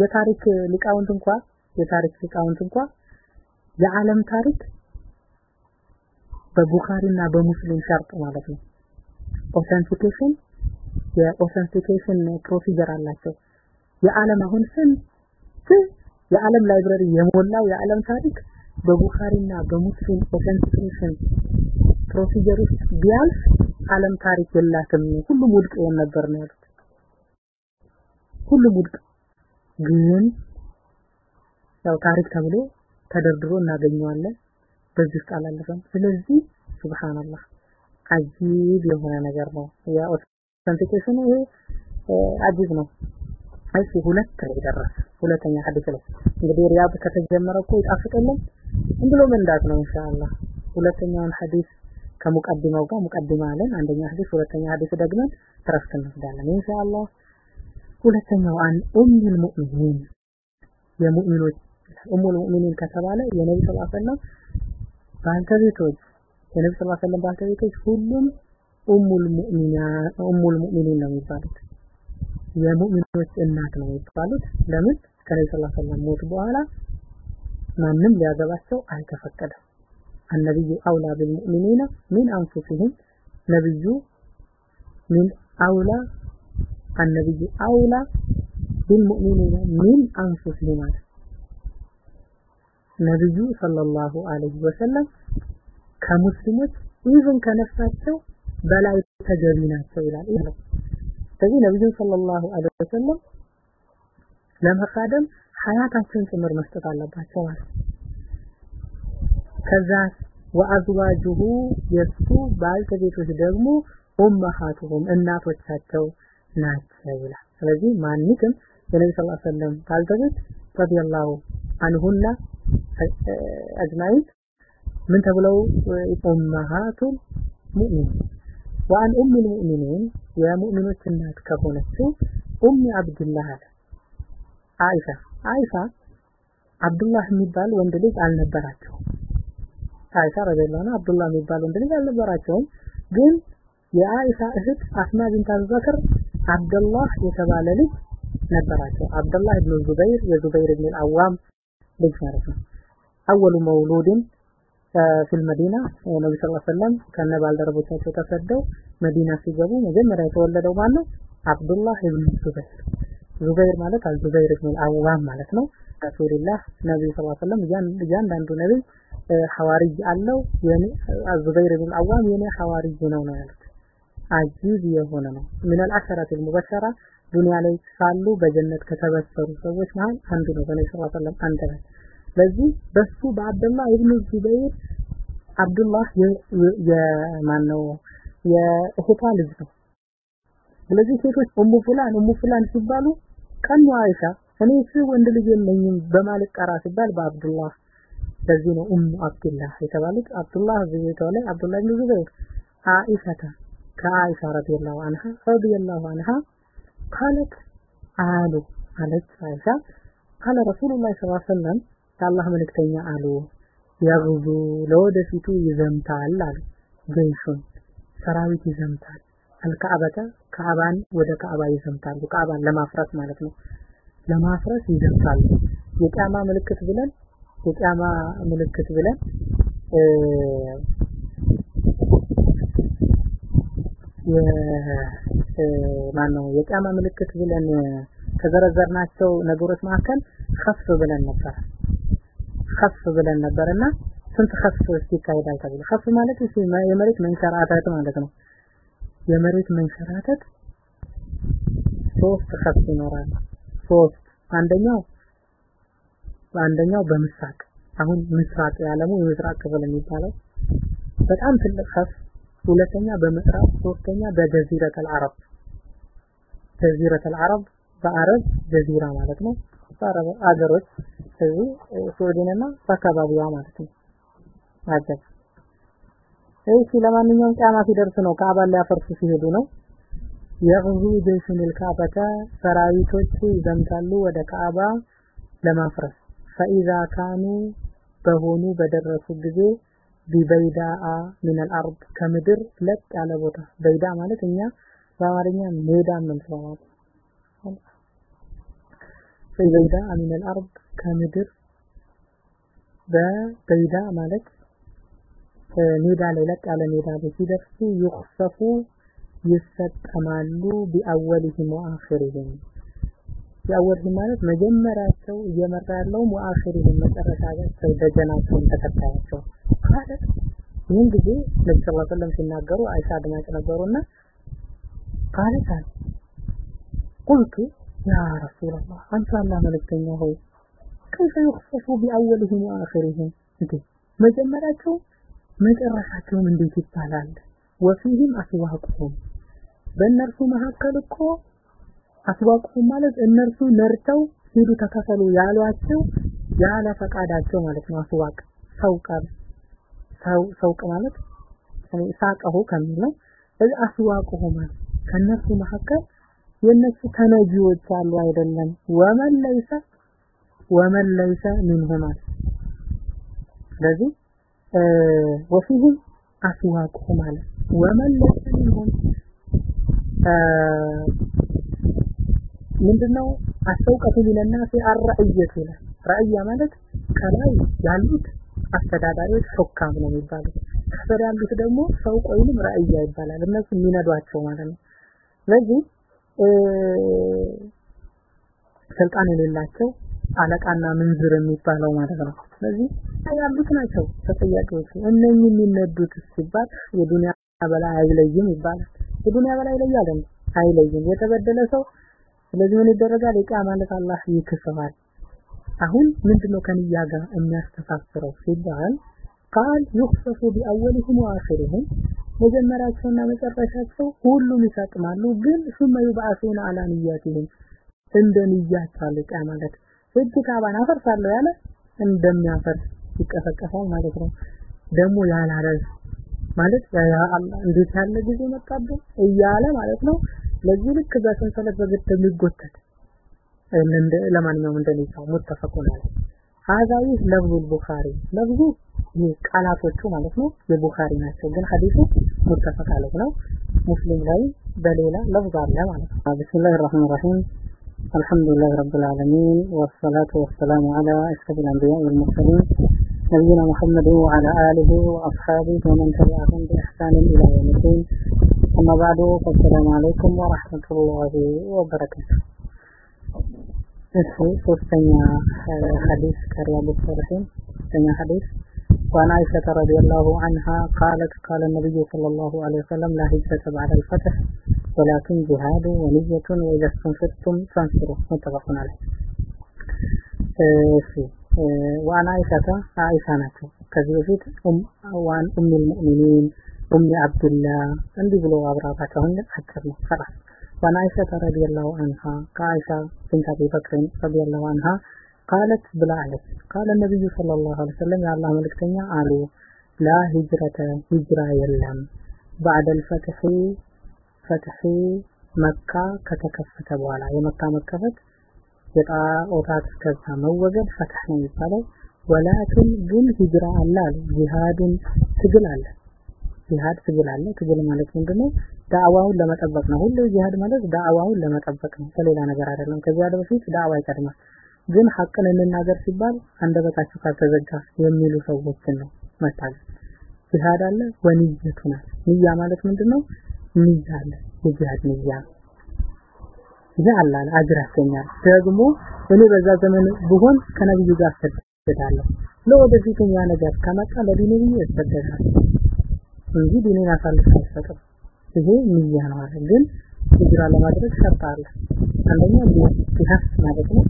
የታሪክ ሊቃውንት እንኳ የታሪክ ሊቃውንት እንኳ የዓለም ታሪክ በቡኻሪና በሙስሊም ሸርጥ ማለት ነው ኦተንቲኬሽን የኦተንቲኬሽን ፕሮሲጀር አላቸው የዓለም አሁን ስንት የዓለም library የሞላው የዓለም ታሪክ በቡኻሪና በሙስሊም authentication procedure ውስጥ ቢያልፍ ዓለም ታሪክ የላትም። ሁሉም ውድቅ ይሆን ነበር ነው ያሉት። ሁሉም ውድቅ። ግን ያው ታሪክ ተብሎ ተደርድሮ እናገኘዋለን። በዚህ ውስጥ አላለፈም። ስለዚህ ሱብሃንአላህ عجيب የሆነ ነገር ነው። የ authentication ኑ ይሄ عجيب ነው እሺ ሁለት ላይ ደረሰ ሁለተኛ ሐዲስ ላይ እንግዲህ ሪያድ ከተጀመረ እኮ ይጣፍጥልን። እንብሎ መንዳት ነው ኢንሻአላህ። ሁለተኛውን ሐዲስ ከሙቀድመው ጋር ሙቀድማ አለን። አንደኛ ሐዲስ ሁለተኛ ሐዲስ ደግመን ተረፍት እንወስዳለን ኢንሻአላህ። ሁለተኛው አን ኡሙል ሙእሚኒን የሙእሚኖች ኡሙል ሙእሚኒን ከተባለ የነብዩ ሰለላሁ ዐለይሂ ወሰለም ባልተቤቶች የነብዩ ሰለላሁ ዐለይሂ ወሰለም ባልተቤቶች ሁሉም ኡሙል ሙእሚኒን ነው የሚባሉት የሙእሚኖች እናት ነው የሚባሉት ለምን ከነብዩ ሰለላሁ ዐለይሂ ወሰለም ሞት በኋላ ማንም ሊያገባቸው አልተፈቀደም النبي أولى بالمؤمنين من أنفسهم نبي من أولى النبي أولى بالمؤمنين من أنفسهم ነብዩ ሰለላሁ ዐለይሂ ወሰለም ከሙስሊሞች ኢቭን ከነፍሳቸው በላይ ተገቢ ናቸው ይላል ይሄ ነው ስለዚህ ነብዩ ሰለላሁ ዐለይሂ ወሰለም ለመካደም ሀያታቸውን ጭምር መስጠት አለባቸው ከዛ ወአዝዋጁሁ የሱ ባልተቤቶች ደግሞ ኡመሃቱሁም እናቶቻቸው ናቸው ይላል። ስለዚህ የነብዩ ሰለላሁ ዐለይሂ ወሰለም ባልተቤት ረዲየላሁ አንሁና አጅማኢን ምን ተብለው ኡመሃቱል ሙእሚን ወአን ኡሙል ሙእሚኒን የሙእሚኖች እናት ከሆነችው ኡሚ አብድላህ አለ። አይሻ አይሻ አብዱላህ የሚባል ወንድ ልጅ አልነበራቸውም። አይሻ ረዲየላሁ ዐንሃ አብዱላህ የሚባል ወንድ ልጅ አልነበራቸውም። ግን የአይሻ እህት አስማ ቢንት አቡበክር አብዱላህ የተባለ ልጅ ነበራቸው። አብዱላህ ኢብኑ ዙበይር የዙበይር ኢብኑ አዋም ልጅ ማለት ነው። أول مولود في المدينة ነቢ ሰለላሁ ዐለይሂ ከነ ባልደረቦቻቸው ተሰደው መዲና ሲገቡ መጀመሪያ የተወለደው ማን ነው? አብዱላህ ኢብኑ ዙበይር። ዙበይር ማለት አልዙበይር ኢብኑ አዋም ማለት ነው። ረሱልላህ ነቢ ሰለላሁ ዐለይሂ ወሰለም እያንዳንዱ ነብይ ሐዋርይ አለው። የኔ አልዙበይር ኢብኑ አዋም የኔ ሐዋርይ ነው ነው ያሉት። አጂብ የሆነ ነው። ምን አልአሸራት አልሙበሸራ ዱንያ ላይ ሳሉ በጀነት ከተበሰሩ ሰዎች መሃል አንዱ ነው። በነቢ ሰለላሁ ዐለይሂ ወሰለም አንደበት ስለዚህ በሱ በአብደላ ኢብኑ ዙበይር አብዱላህ የማን የእህቷ ልጅ ነው። ስለዚህ ሴቶች ኡሙ ፉላን ኡሙ ፉላን ሲባሉ ቀኑ አይሻ እኔ እሱ ወንድ ልጅ የለኝም በማለት ቀራ ሲባል በአብዱላህ ለዚህ ነው ኡሙ አብዱላህ የተባሉት። አብዱላህ ዘይተው ላይ አብዱላህ ኢብኑ ዙበይር አኢሻታ ከአኢሻ ረዲየላሁ አንሃ ረዲየላሁ አንሃ ቃለት አሉ አለች አይሻ አለ ረሱሉላህ ሰለላሁ ዐለይሂ ወሰለም የአላህ መልእክተኛ አሉ። የግዙ ለወደፊቱ ይዘምታል አሉ። ጀይሹን ሰራዊት ይዘምታል። አልካዕበተ ካዕባን ወደ ካዕባ ይዘምታሉ። ካዕባን ለማፍረስ ማለት ነው። ለማፍረስ ይዘምታሉ። የቂያማ ምልክት ብለን የቂያማ ምልክት ብለን ማን ነው የቂያማ ምልክት ብለን ከዘረዘርናቸው ነገሮች መካከል ከፍ ብለን ነበር ከፍ ብለን ነበርና ስንት ከፍ ይካሄዳል ተብሎ ከፍ ማለት እሺ የመሬት መንሸራተት ማለት ነው። የመሬት መንሸራተት ሶስት ከፍ ይኖራል። ሶስት አንደኛው አንደኛው በምስራቅ አሁን ምስራቅ የዓለሙ የምስራቅ ክፍል የሚባለው በጣም ትልቅ ከፍ ሁለተኛ በምዕራብ ሶስተኛ በጀዚረተል አረብ። ጀዚረተል አረብ በአረብ ጀዚራ ማለት ነው። በአረብ አገሮች እዚህ ሱዑዲንና በአካባቢዋ ማለት ነው። አጀብ እሺ ለማንኛውም ቂያማ ሲደርስ ነው ካዕባን ሊያፈርሱ ሲሄዱ ነው። የግዙ ጀይሹን ልካዕበተ ሰራዊቶች ይዘምታሉ ወደ ካዕባ ለማፍረስ። ፈኢዛ ካኑ በሆኑ በደረሱ ጊዜ ቢበይዳአ ሚን አልአርድ ከምድር ለጥ ያለ ቦታ። በይዳ ማለት እኛ በአማርኛ ሜዳ የምንለው ማለት በይዳ ሚን አልአርድ ከምድር በበይዳ ማለት ሜዳ ላይ ለጥ ያለ ሜዳ ላይ ሲደርሱ ይخሰፉ ይሰጠማሉ ቢአወሊሂም ወአኺሪሂም ቢአወሊሂም ማለት መጀመሪያቸው እየመራ ያለው ወአኺሪሂም መጨረሻቸው ደጀናቸውን ተከታያቸው ማለት ይህን ጊዜ ነቢ ስ ሰለም ሲናገሩ አይሻ አድማጭ ነበሩና አለ ቁልቱ ያ ረሱላላህ አንተ አላህ መልእክተኛ ሆይ ከይፈ ይخሰፉ ቢአወሊሂም ወአኺሪሂም እንዴ መጀመሪያቸው መጨረሻቸውም እንዴት ይባላል? ወፊህም አስዋቁሁም በእነርሱ መካከል እኮ አስዋቁሁም ማለት እነርሱ ነርተው ሂዱ ተከፈሉ ያሏቸው ያለ ፈቃዳቸው ማለት ነው። አስዋቅ ሰውቃል ሰው ሰውቅ ማለት ሳቀሁ ከሚል ነው ስለዚህ አስዋቁሁ ማለት ከነሱ መካከል የነሱ ተነጂዎች አሉ አይደለም? ወመን ለይሰ ወመን ለይሰ ሚንሁም ስለዚህ ወፊህም አስዋቁሁ ማለት ወመን ለይሰ ሚንሁም ምንድነው? አስተውቀቱ ሊለናሲ አራእየት ይላል። ራእያ ማለት ከላይ ያሉት አስተዳዳሪዎች ሑካም ነው የሚባሉት። ከስር ያሉት ደግሞ ሰው ቆይንም ራእያ ይባላል። እነሱ የሚነዷቸው ማለት ነው። ስለዚህ ስልጣን የሌላቸው አለቃና ምንዝር የሚባለው ማለት ነው። ስለዚህ ያሉት ናቸው ተጠያቂዎቹ። እነኚህ የሚነዱት ሲባል የዱንያ በላይ አይለይም ይባላል። የዱንያ በላይ ይለያል እንዴ አይለይም። የተበደለ ሰው ስለዚህ ምን ይደረጋል? የቃ ማለት አላህ ይክሰዋል አሁን ምንድነው ከንያ ጋር የሚያስተሳስረው ሲባል ቃል ይኽሰሱ ቢአወሊሁም ወአኺሪሁም መጀመሪያቸውና መጨረሻቸው ሁሉም ይሰጥማሉ። ግን ሱመ ዩብዓሱነ አላ ንያቲሂም እንደ ንያቸው አልቃ ማለት እጅ ካባን አፈርሳለሁ ያለ እንደሚያፈርስ ይቀፈቀፋል ማለት ነው። ደግሞ ያላረዝ ማለት እንዴት ያለ ጊዜ መጣብን እያለ ማለት ነው። ለዚህ ልክ በሰንሰለት በግድ የሚጎተት ለማንኛውም እንደሚሳው ሙተፈቁን አለ ሀዛ ይህ ለፍዙ ልቡኻሪ ለፍዙ ቃላቶቹ ማለት ነው የቡኻሪ ናቸው ግን ሐዲሱ ሙተፈቅ አለ ነው ሙስሊም ላይ በሌላ ለፍዝ አለ ማለት ነው بسم الرحمن الرحيم الحمد لله رب العالمين والصلاة والسلام على أشرف الأنبياء والمرسلين نبينا محمد وعلى آله وأصحابه ومن تبعهم بإحسان إلى يوم الدين أما بعد فالسلام عليكم ورحمة الله وبركاته እሺ ሶስተኛ ሐዲስ ከሪያድ الصالحين ሶስተኛ ሐዲስ وعن عائشة رضي الله عنها قالت قال النبي صلى الله عليه وسلم لا هجرة بعد الفتح ولكن جهاد ونية وإذا استنفرتم فانفروا متفق عليه እሺ وعن عائشة عائشة ናቸው ከዚህ በፊት ዋን ኡም المؤمنين ኡም አብዱላህ እንዲህ ብሎ አብራራቸው አሁን አጭር ነው خلاص وعن عائشة رضي الله عنها كعائشة بنت أبي بكر رضي الله عنها ቃለት ብላ ቃለ ነቢዩ ሰለላሁ ዐለይሂ ወሰለም የአላህ መልእክተኛ አሉ ላ ሂጅረተ ሂጅራ የለም ባዕደል ፈትሒ ፈትሒ መካ ከተከፈተ በኋላ የመካ መከፈት የጣዖታት ከዛ መወገድ ፈትሕ ነው የሚባለው። ولكن ግን ሂጅራ አለ አሉ ጂሃድን ትግል አለ ጂሃድ ትግል አለ። ትግል ማለት ምንድነው? ዳዕዋውን ለመጠበቅ ነው። ሁሉ ጂሃድ ማለት ዳዕዋውን ለመጠበቅ ነው፣ ከሌላ ነገር አይደለም። ከዚያ በፊት ዳዕዋ ይቀድማል። ግን ሐቅን እንናገር ሲባል አንደበታቸው ካልተዘጋ የሚሉ ሰዎችን ነው መታገል። ጂሃድ አለ ንያ ማለት ምንድነው? ንያ አለ የጂሃድ ንያ። ይሄ አላህ ደግሞ እኔ በዛ ዘመን ብሆን ከነብዩ ጋር እሰደዳለሁ። ለወደፊቱ ያ ነገር ከመጣ ለዲኑ ብዬ እንጂ ዲኔን አሳልፌ አልሰጥም ይሄ ንያ ነው አለ። ግን ሂጅራ ለማድረግ ሸርጥ አንደኛ ቢሀስ ማለት ነው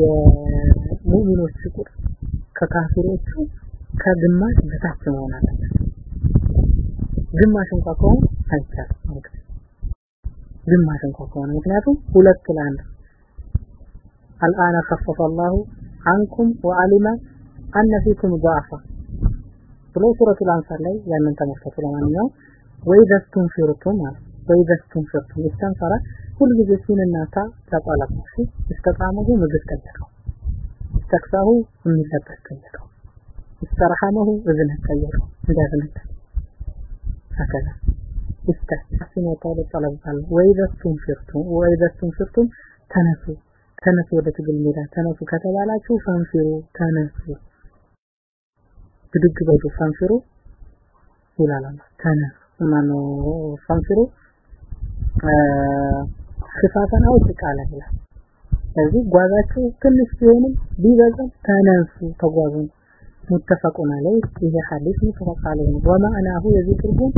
የሙእሚኖች ቁጥር ከካፊሮቹ ከግማሽ በታች መሆን አለበት ግማሽ እንኳን ከሆነ አይቻልም ማለት ግማሽ እንኳን ከሆነ ምክንያቱም ሁለት ለአንድ الآن خفف الله عنكم وعلم أن فيكم ضعفا ብሎ ሱረቱል አንፋል ላይ ያንን ተመልከቱ ለማንኛውም ወኢዘ ስቱንፊሩቱም ማለት ወይበስቱም ፈቱ እስተንፈረ ሁልጊዜ ሲንናታ ተቋላቁ እስተጣመሁ ምግብ ጠየቀው እስተክሳሁ የሚለበስ ጠየቀው እስተረሐመሁ እዝነት ጠየቀው እንዲያዝነት አከዛ እስተ ሲሞታው ለጠለባል ወይበስቱም ፍርቱ ወይበስቱም ፍርቱም ተነሱ ተነሱ ወደ ትግል ሜዳ ተነሱ ከተባላችሁ ፈንፊሩ ተነሱ። ብድግ በሉ ፈንፊሩ ይላል ተነሱ። ማነው ፈንፊሩ? ሽፋፈናዎች ቃለ ይላል ስለዚህ ጓዛችሁ ትንሽ ቢሆንም ቢበዛም ተነሱ ተጓዙ። ሙተፈቁን አለይ ይሄ ሐዲስ ሙተፈቅ አለይ ነው። ወማዕናሁ የዚህ ትርጉም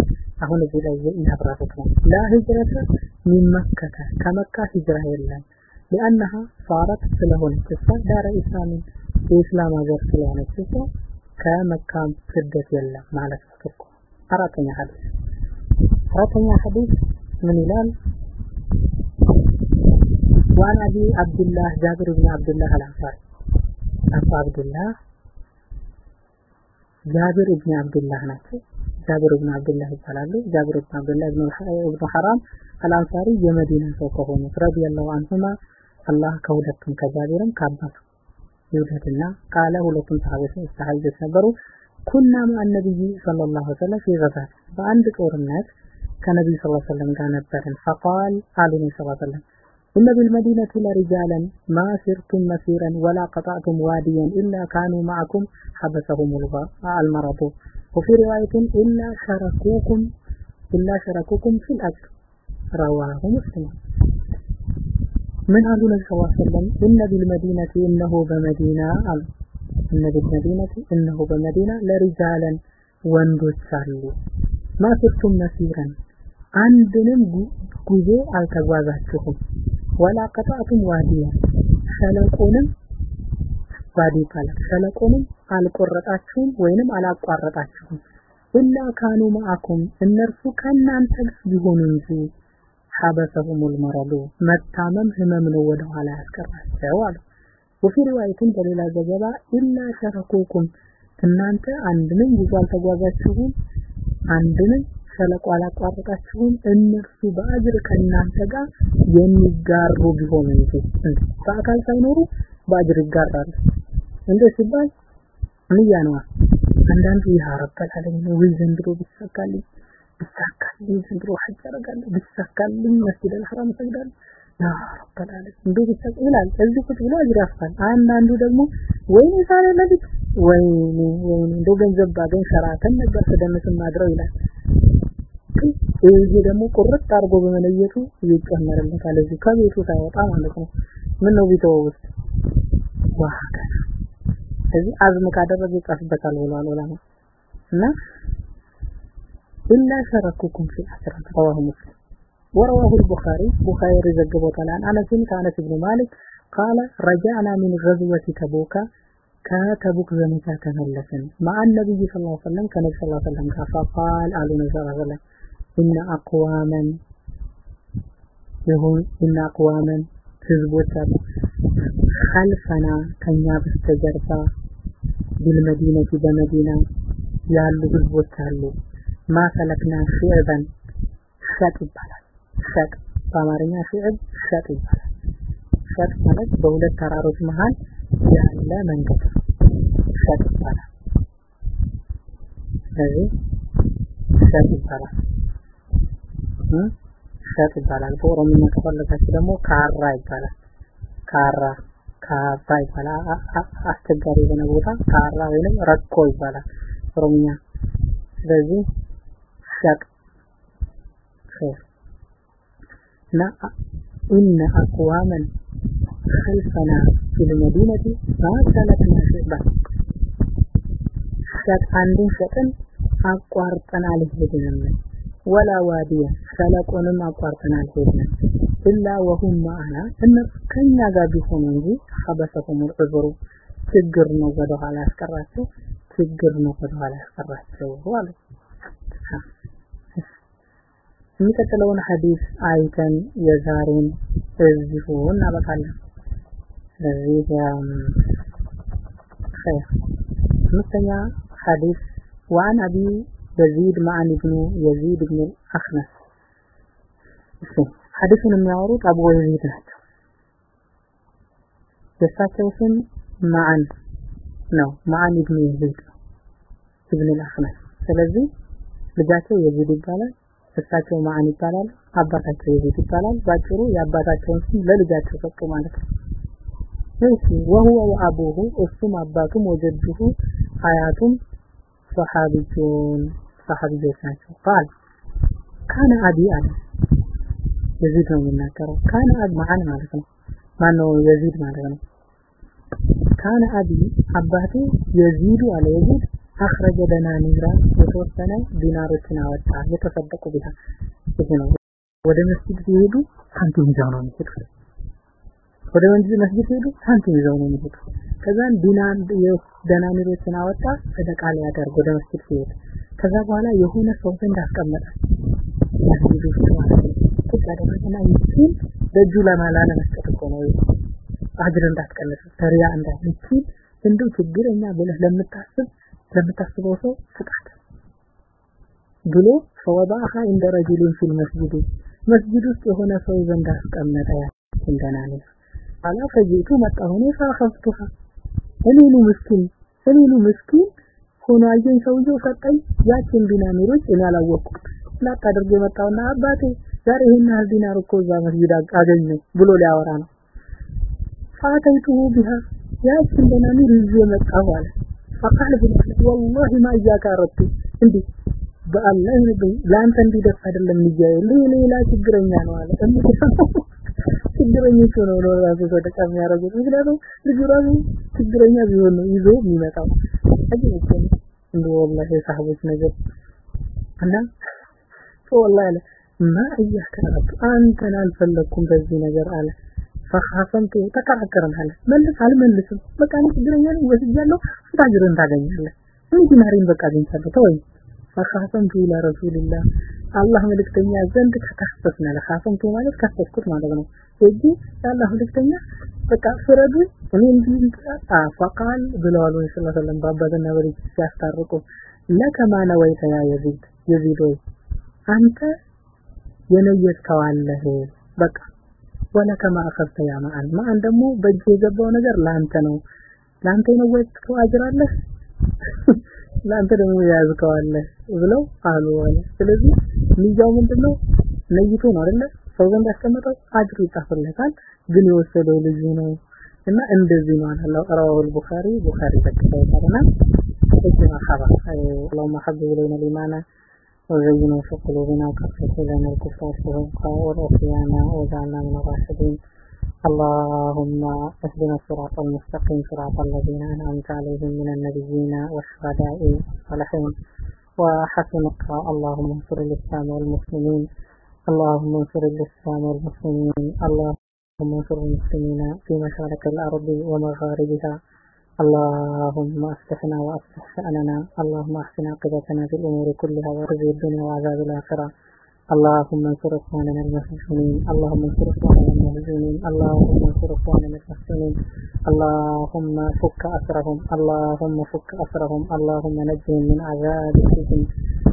አሁን እዚህ ላይ እያብራሩት ነው። ላ ሂጅረተ ሚመከተ ከመካ ሂጅራ የለም። ሊአነሃ ሳረት ስለሆነች እሷ ዳረ ኢስላሚን የኢስላም ሀገር ስለሆነች እሷ ከመካም ስደት የለም ማለት ነው ትርጉም አራተኛ ሐዲስ። አራተኛ ሐዲስ ምን ይላል? وعن أبي عبد الله جابر بن عبد الله الأنصاري አቡ አብዱላህ ጃብር ብን አብዱላህ ናቸው። ጃብር ብን አብዱላህ ይባላሉ። ጃብር ብን አብዱላህ ብን ሐራም አልአንሳሪ የመዲና ሰው ከሆኑ رضي الله عنهما አላህ ከሁለቱም ከጃብርም ከአባቱ ይውደድና ቃለ ሁለቱም ሰሃቦች ሰሃቦች ነበሩ ኩና ማን ነብይ ሰለላሁ ዐለይሂ ወሰለም በአንድ ጦርነት ከነብዩ ሰለላሁ ዐለይሂ ወሰለም ጋር ነበርን ፈቃል አሉ ነብዩ ሰለላሁ ዐለይሂ ወሰለም إن بالمدينة لرجالا ما سرتم مسيرا ولا قطعتم واديا إلا كانوا معكم حبسهم المرض وفي رواية إلا شركوكم إلا شركوكم في الأجر رواه مسلم من قال النبي صلى الله عليه وسلم إن بالمدينة إنه بمدينة إن بالمدينة إنه بمدينة لرجالا ወንዶች አሉ ማስርቱም መሲረን አንድንም ጉዞ አልተጓዛችሁም። ወላ ቀጣቱም ዋዲያ ሸለቆንም ዋዲ ይባላል። ሸለቆንም አልቆረጣችሁም ወይንም አላቋረጣችሁም። ኢላ ካኑ ማአኩም እነርሱ ከእናንተ ጋር ቢሆኑ እንጂ ሐበሰሁሙል መረዱ መታመም ህመም ነው ወደ ኋላ ያስቀራቸው አሉ። ወፊ ሪዋይትን በሌላ ዘገባ ኢላ ሸረኩኩም እናንተ አንድንም ጉዞ አልተጓዛችሁም አንድንም ሸለቆ አላቋረጣችሁም። እነርሱ በአጅር ከእናንተ ጋር የሚጋሩ ቢሆኑ እንጂ በአካል ሳይኖሩ በአጅር ይጋራሉ። እንደ ሲባል ንያ ነዋ። አንዳንዱ ይህ አረበላለም ነው። ወይ ዘንድሮ ቢሳካልኝ ቢሳካልኝ ዘንድሮ ሐጅ አደርጋለሁ ቢሳካልኝ መስጊድ አልሐራም እሰግዳለሁ። እንደው ቢሳካ ይላል? እዚህ ቁጭ ብሎ አጅር አንዳንዱ ደግሞ ወይኔ ዛሬ ለሊት ወይኔ ወይኔ እንደው ገንዘብ ባገኝ ሸራተን ነበር ስደንስ ማድረው ይላል ይሄ ደግሞ ቁርጥ አድርጎ በመለየቱ ይጨመርለታል እዚህ ከቤቱ ሳይወጣ ማለት ነው ምን ነው ቢተው ውስጥ ዋጋ እዚህ አዝም ካደረገ ይጻፍበታል ብለዋል ዑለማ እና ኢላ ሸረኩኩም ፊ አስራት رواه مسلم ورواه البخاري بخاري ዘግቦታል عن انس كانس بن مالك قال رجعنا من غزوة تبوك ከተቡክ ዘመቻ ተመለስን مع النبي صلى الله عليه وسلم ከነብዩ صلى الله عليه وسلم ጋር فقال አሉ ነብዩ صلى الله እና አቅዋመን የሆኑ እና አቅዋመን ህዝቦች ከልፈና ከኛ በስተጀርባ ቢልመዲነቲ በመዲና ያሉ ህዝቦች አሉ። ማሰለክና ሽዕበን ሸጥ ይባላል። ሸጥ በአማርኛ ሽዕብ ሸጥ ይባላል። ሸጥ ማለት በሁለት ተራሮች መሃል ያለ መንገድ ሸጥ ይባላል። ስለዚህ ሸጥ ይባላል። ሸጥ ይባላል። በኦሮምኛ ከፈለጋችሁ ደግሞ ካራ ይባላል። ካራ ካባ ይባላል። አስቸጋሪ የሆነ ቦታ ካራ ወይንም ረኮ ይባላል ኦሮምኛ። ስለዚህ ሸቅ ኸይር እና ኢነ አቅዋመን ከልፈና ፊልመዲነቲ ማሰለፍና ሽዕባ ሸጥ አንድን ሸጥን አቋርጠናል ህዝብንም ወላ ዋዲያ ሸለቆንም አቋርጠን አልሄድንም ኢላ ወሁም ማአና እነርሱ ከኛ ጋር ቢሆኑ እንጂ ሐበሰሁም ዑዝሩ ችግር ነው ወደ ኋላ ያስቀራቸው ችግር ነው ወደ ኋላ ያስቀራቸው አሉ የሚቀጥለውን ሐዲስ አይተን የዛሬን እዚሁ እናበቃለን ስለዚህ خير አምስተኛ ሐዲስ وعن أبي በዚድ ማዕን ኢብኑ የዚድ ኢብኑ አክነስ እሱ ሐዲሱን የሚያወሩት አቡ የዚድ ናቸው። የሳቸው ስም ማዕን ነው። ማዕን ኢብኑ የዚድ ኢብኑ አኽነስ። ስለዚህ ልጃቸው የዚድ ይባላል፣ እሳቸው ማዕን ይባላል፣ አባታቸው የዚድ ይባላል። ባጭሩ የአባታቸውን ስም ለልጃቸው ሰጡ ማለት ነው። እሱ ወሁወ ወአቡሁ እሱም አባቱም ወጀዱሁ አያቱም ሰሓቢዩን ሰሃቢዮች ናቸው። ቃል ካነ አቢ አለ። የዚድ ነው የሚናገረው። ካነ አብ ማዓን ማለት ነው። ማን ነው የዚድ ማለት ነው? ካነ አቢ አባቴ የዚዱ አለ። የዚድ አኽረጀ ደናኒራ የተወሰነ ዲናሮችን አወጣ። የተሰደቁ ቢሃ ይሄ ነው። ወደ መስጊድ ሲሄዱ ሳንቲም ይዘው ነው የሚሄዱት። ወደ መስጊድ ሲሄዱ ሳንቲም ይዘው ነው የሚሄዱት። ከዛን ዲናር ደናኒሮችን አወጣ ሰደቃ ሊያደርግ ወደ መስጊድ ሲሄድ ከዛ በኋላ የሆነ ሰው ዘንድ አስቀመጠ። አደረገና ይችን በእጁ ለማላ ለመስጠት እኮ ነው አጅር እንዳትቀንስ ተሪያ እንዳትችል እንደው ችግረኛ ብለህ ለምታስብ ለምታስበው ሰው ስጣት ብሎ ፈወዳሃ እንደ ረጁልን ፊል መስጂድ መስጂድ ውስጥ የሆነ ሰው ዘንድ አስቀመጠ። ደናኒር አላ ፈጂቱ መጣሁኔ ፈአኸፍቱሃ እኔኑ ምስኪን እኔኑ ምስኪን ሆኖ አየኝ ሰውየው ሰጠኝ ያችን ዲናሚሮች እኔ አላወቅኩት ላጥ አድርጎ የመጣውና አባቴ ዛሬ ይሄን ዲናር እኮ እዛ መስጊድ አገኘ ብሎ ሊያወራ ነው። ፋተይቱሁ ቢሃ ያችን ዲናሚር ይዤ መጣሁ አለ። ፈቃል ብለህ ወላሂ ማ እያካ ረቱ እንዴ በአላህ ለአንተ እንዲደርስ አይደለም ንያዬ ሌላ ችግረኛ ነው አለ ችግረኞቹ ነው ነው ራሱ ሰደቃ የሚያደርጉት ምክንያቱም ልጁ ራሱ ችግረኛ ቢሆን ነው ይዞ የሚመጣው። አጅብ እኮ ነው። እንደ ወላሂ የሳህቦች ነገር እና ወላሂ አለ። ማ እያከ አንተን አልፈለኩም በዚህ ነገር አለ። ፈኻሰምቱ ተከራከረን አለ። መልስ አልመልስም። በቃ እኔ ችግረኛ ነኝ ወስጃለሁ ታጅርን ታገኛለህ። ምን ዲናሪን በቃ አግኝቻለሁ። ተወኝ። ፈኻሰምቱ ኢላ አላህ መልእክተኛ ዘንድ ተከሰስነ ለኻሰምቱ ማለት ከሰስኩት ማለት ነው እጂ የአላህ መልእክተኛ በቃ ፍረዱ። እኔ እንዲህ ፈቃል ብለዋል ወይ ዐለይሂ ወሰለም በአባትና ሲያስታርቁ። ለከማ ነወይተ ያ የዚድ? የዚድ ወይ? አንተ የነየትከዋለህ በቃ ወለከማ አኸብተ ያ ማአን ማአን ደግሞ በእጅ የገባው ነገር ለአንተ ነው። ለአንተ የነወይትከው አጅር አለህ ለአንተ ደግሞ የያዝከዋለህ ብለው አሉ። አለ ስለዚህ ንያው ምንድነው? ነይቶ ነው አይደለ ሰው ዘንድ ያስቀመጠው አጅሩ ይጻፍለታል ግን የወሰደው ልጁ ነው እና እንደዚህ ነው አላህ ረዋሁል ቡኻሪ ቡኻሪ ተከታይታልና እዚህ መርሐባ اللهم حبب إلينا الإيمان وزينه في قلوبنا وكفر لنا الكفر والعصيان واجعلنا من الراشدين اللهم اهدنا الصراط المستقيم صراط الذين أنعمت عليهم من النبيين والشهداء والصالحين وحسن اللهم انصر الإسلام والمسلمين اللهم انصر الإسلام والمسلمين اللهم انصر المسلمين في مشارق الأرض ومغاربها. اللهم أصلحنا وأصلح شأننا. اللهم أحسن عاقبتنا في الأمور كلها وارزق الدنيا وعذاب الآخرة. اللهم انصر إخواننا المسلمين اللهم انصر إخواننا المسلمين اللهم انصر إخواننا المسلمين اللهم فك أسرهم اللهم فك أسرهم اللهم نجهم من عذاب السجن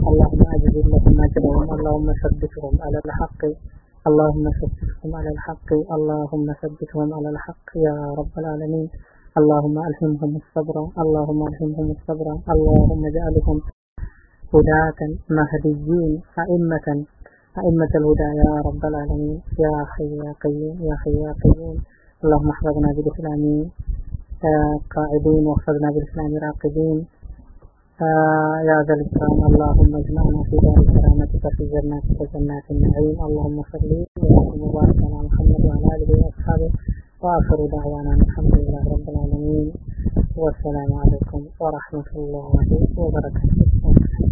اللهم أجزل لهم اجرهم اللهم ثبتهم على الحق اللهم ثبتهم على الحق اللهم ثبتهم على الحق يا رب العالمين اللهم ألهمهم الصبر اللهم ألهمهم الصبر اللهم اجعلهم هداة مهديين أئمة أئمة الهدى يا رب العالمين. يا حي يا قيوم يا حي يا قيوم. اللهم احفظنا بالإسلام قاعدين واحفظنا بالإسلام راقدين. يا ذا الإكرام اللهم اجمعنا في دار كرامتك في جناتك جنات النعيم. اللهم صل وسلم وبارك على محمد وعلى آله وأصحابه. وآخر دعوانا الحمد لله رب العالمين. والسلام عليكم ورحمة الله وبركاته.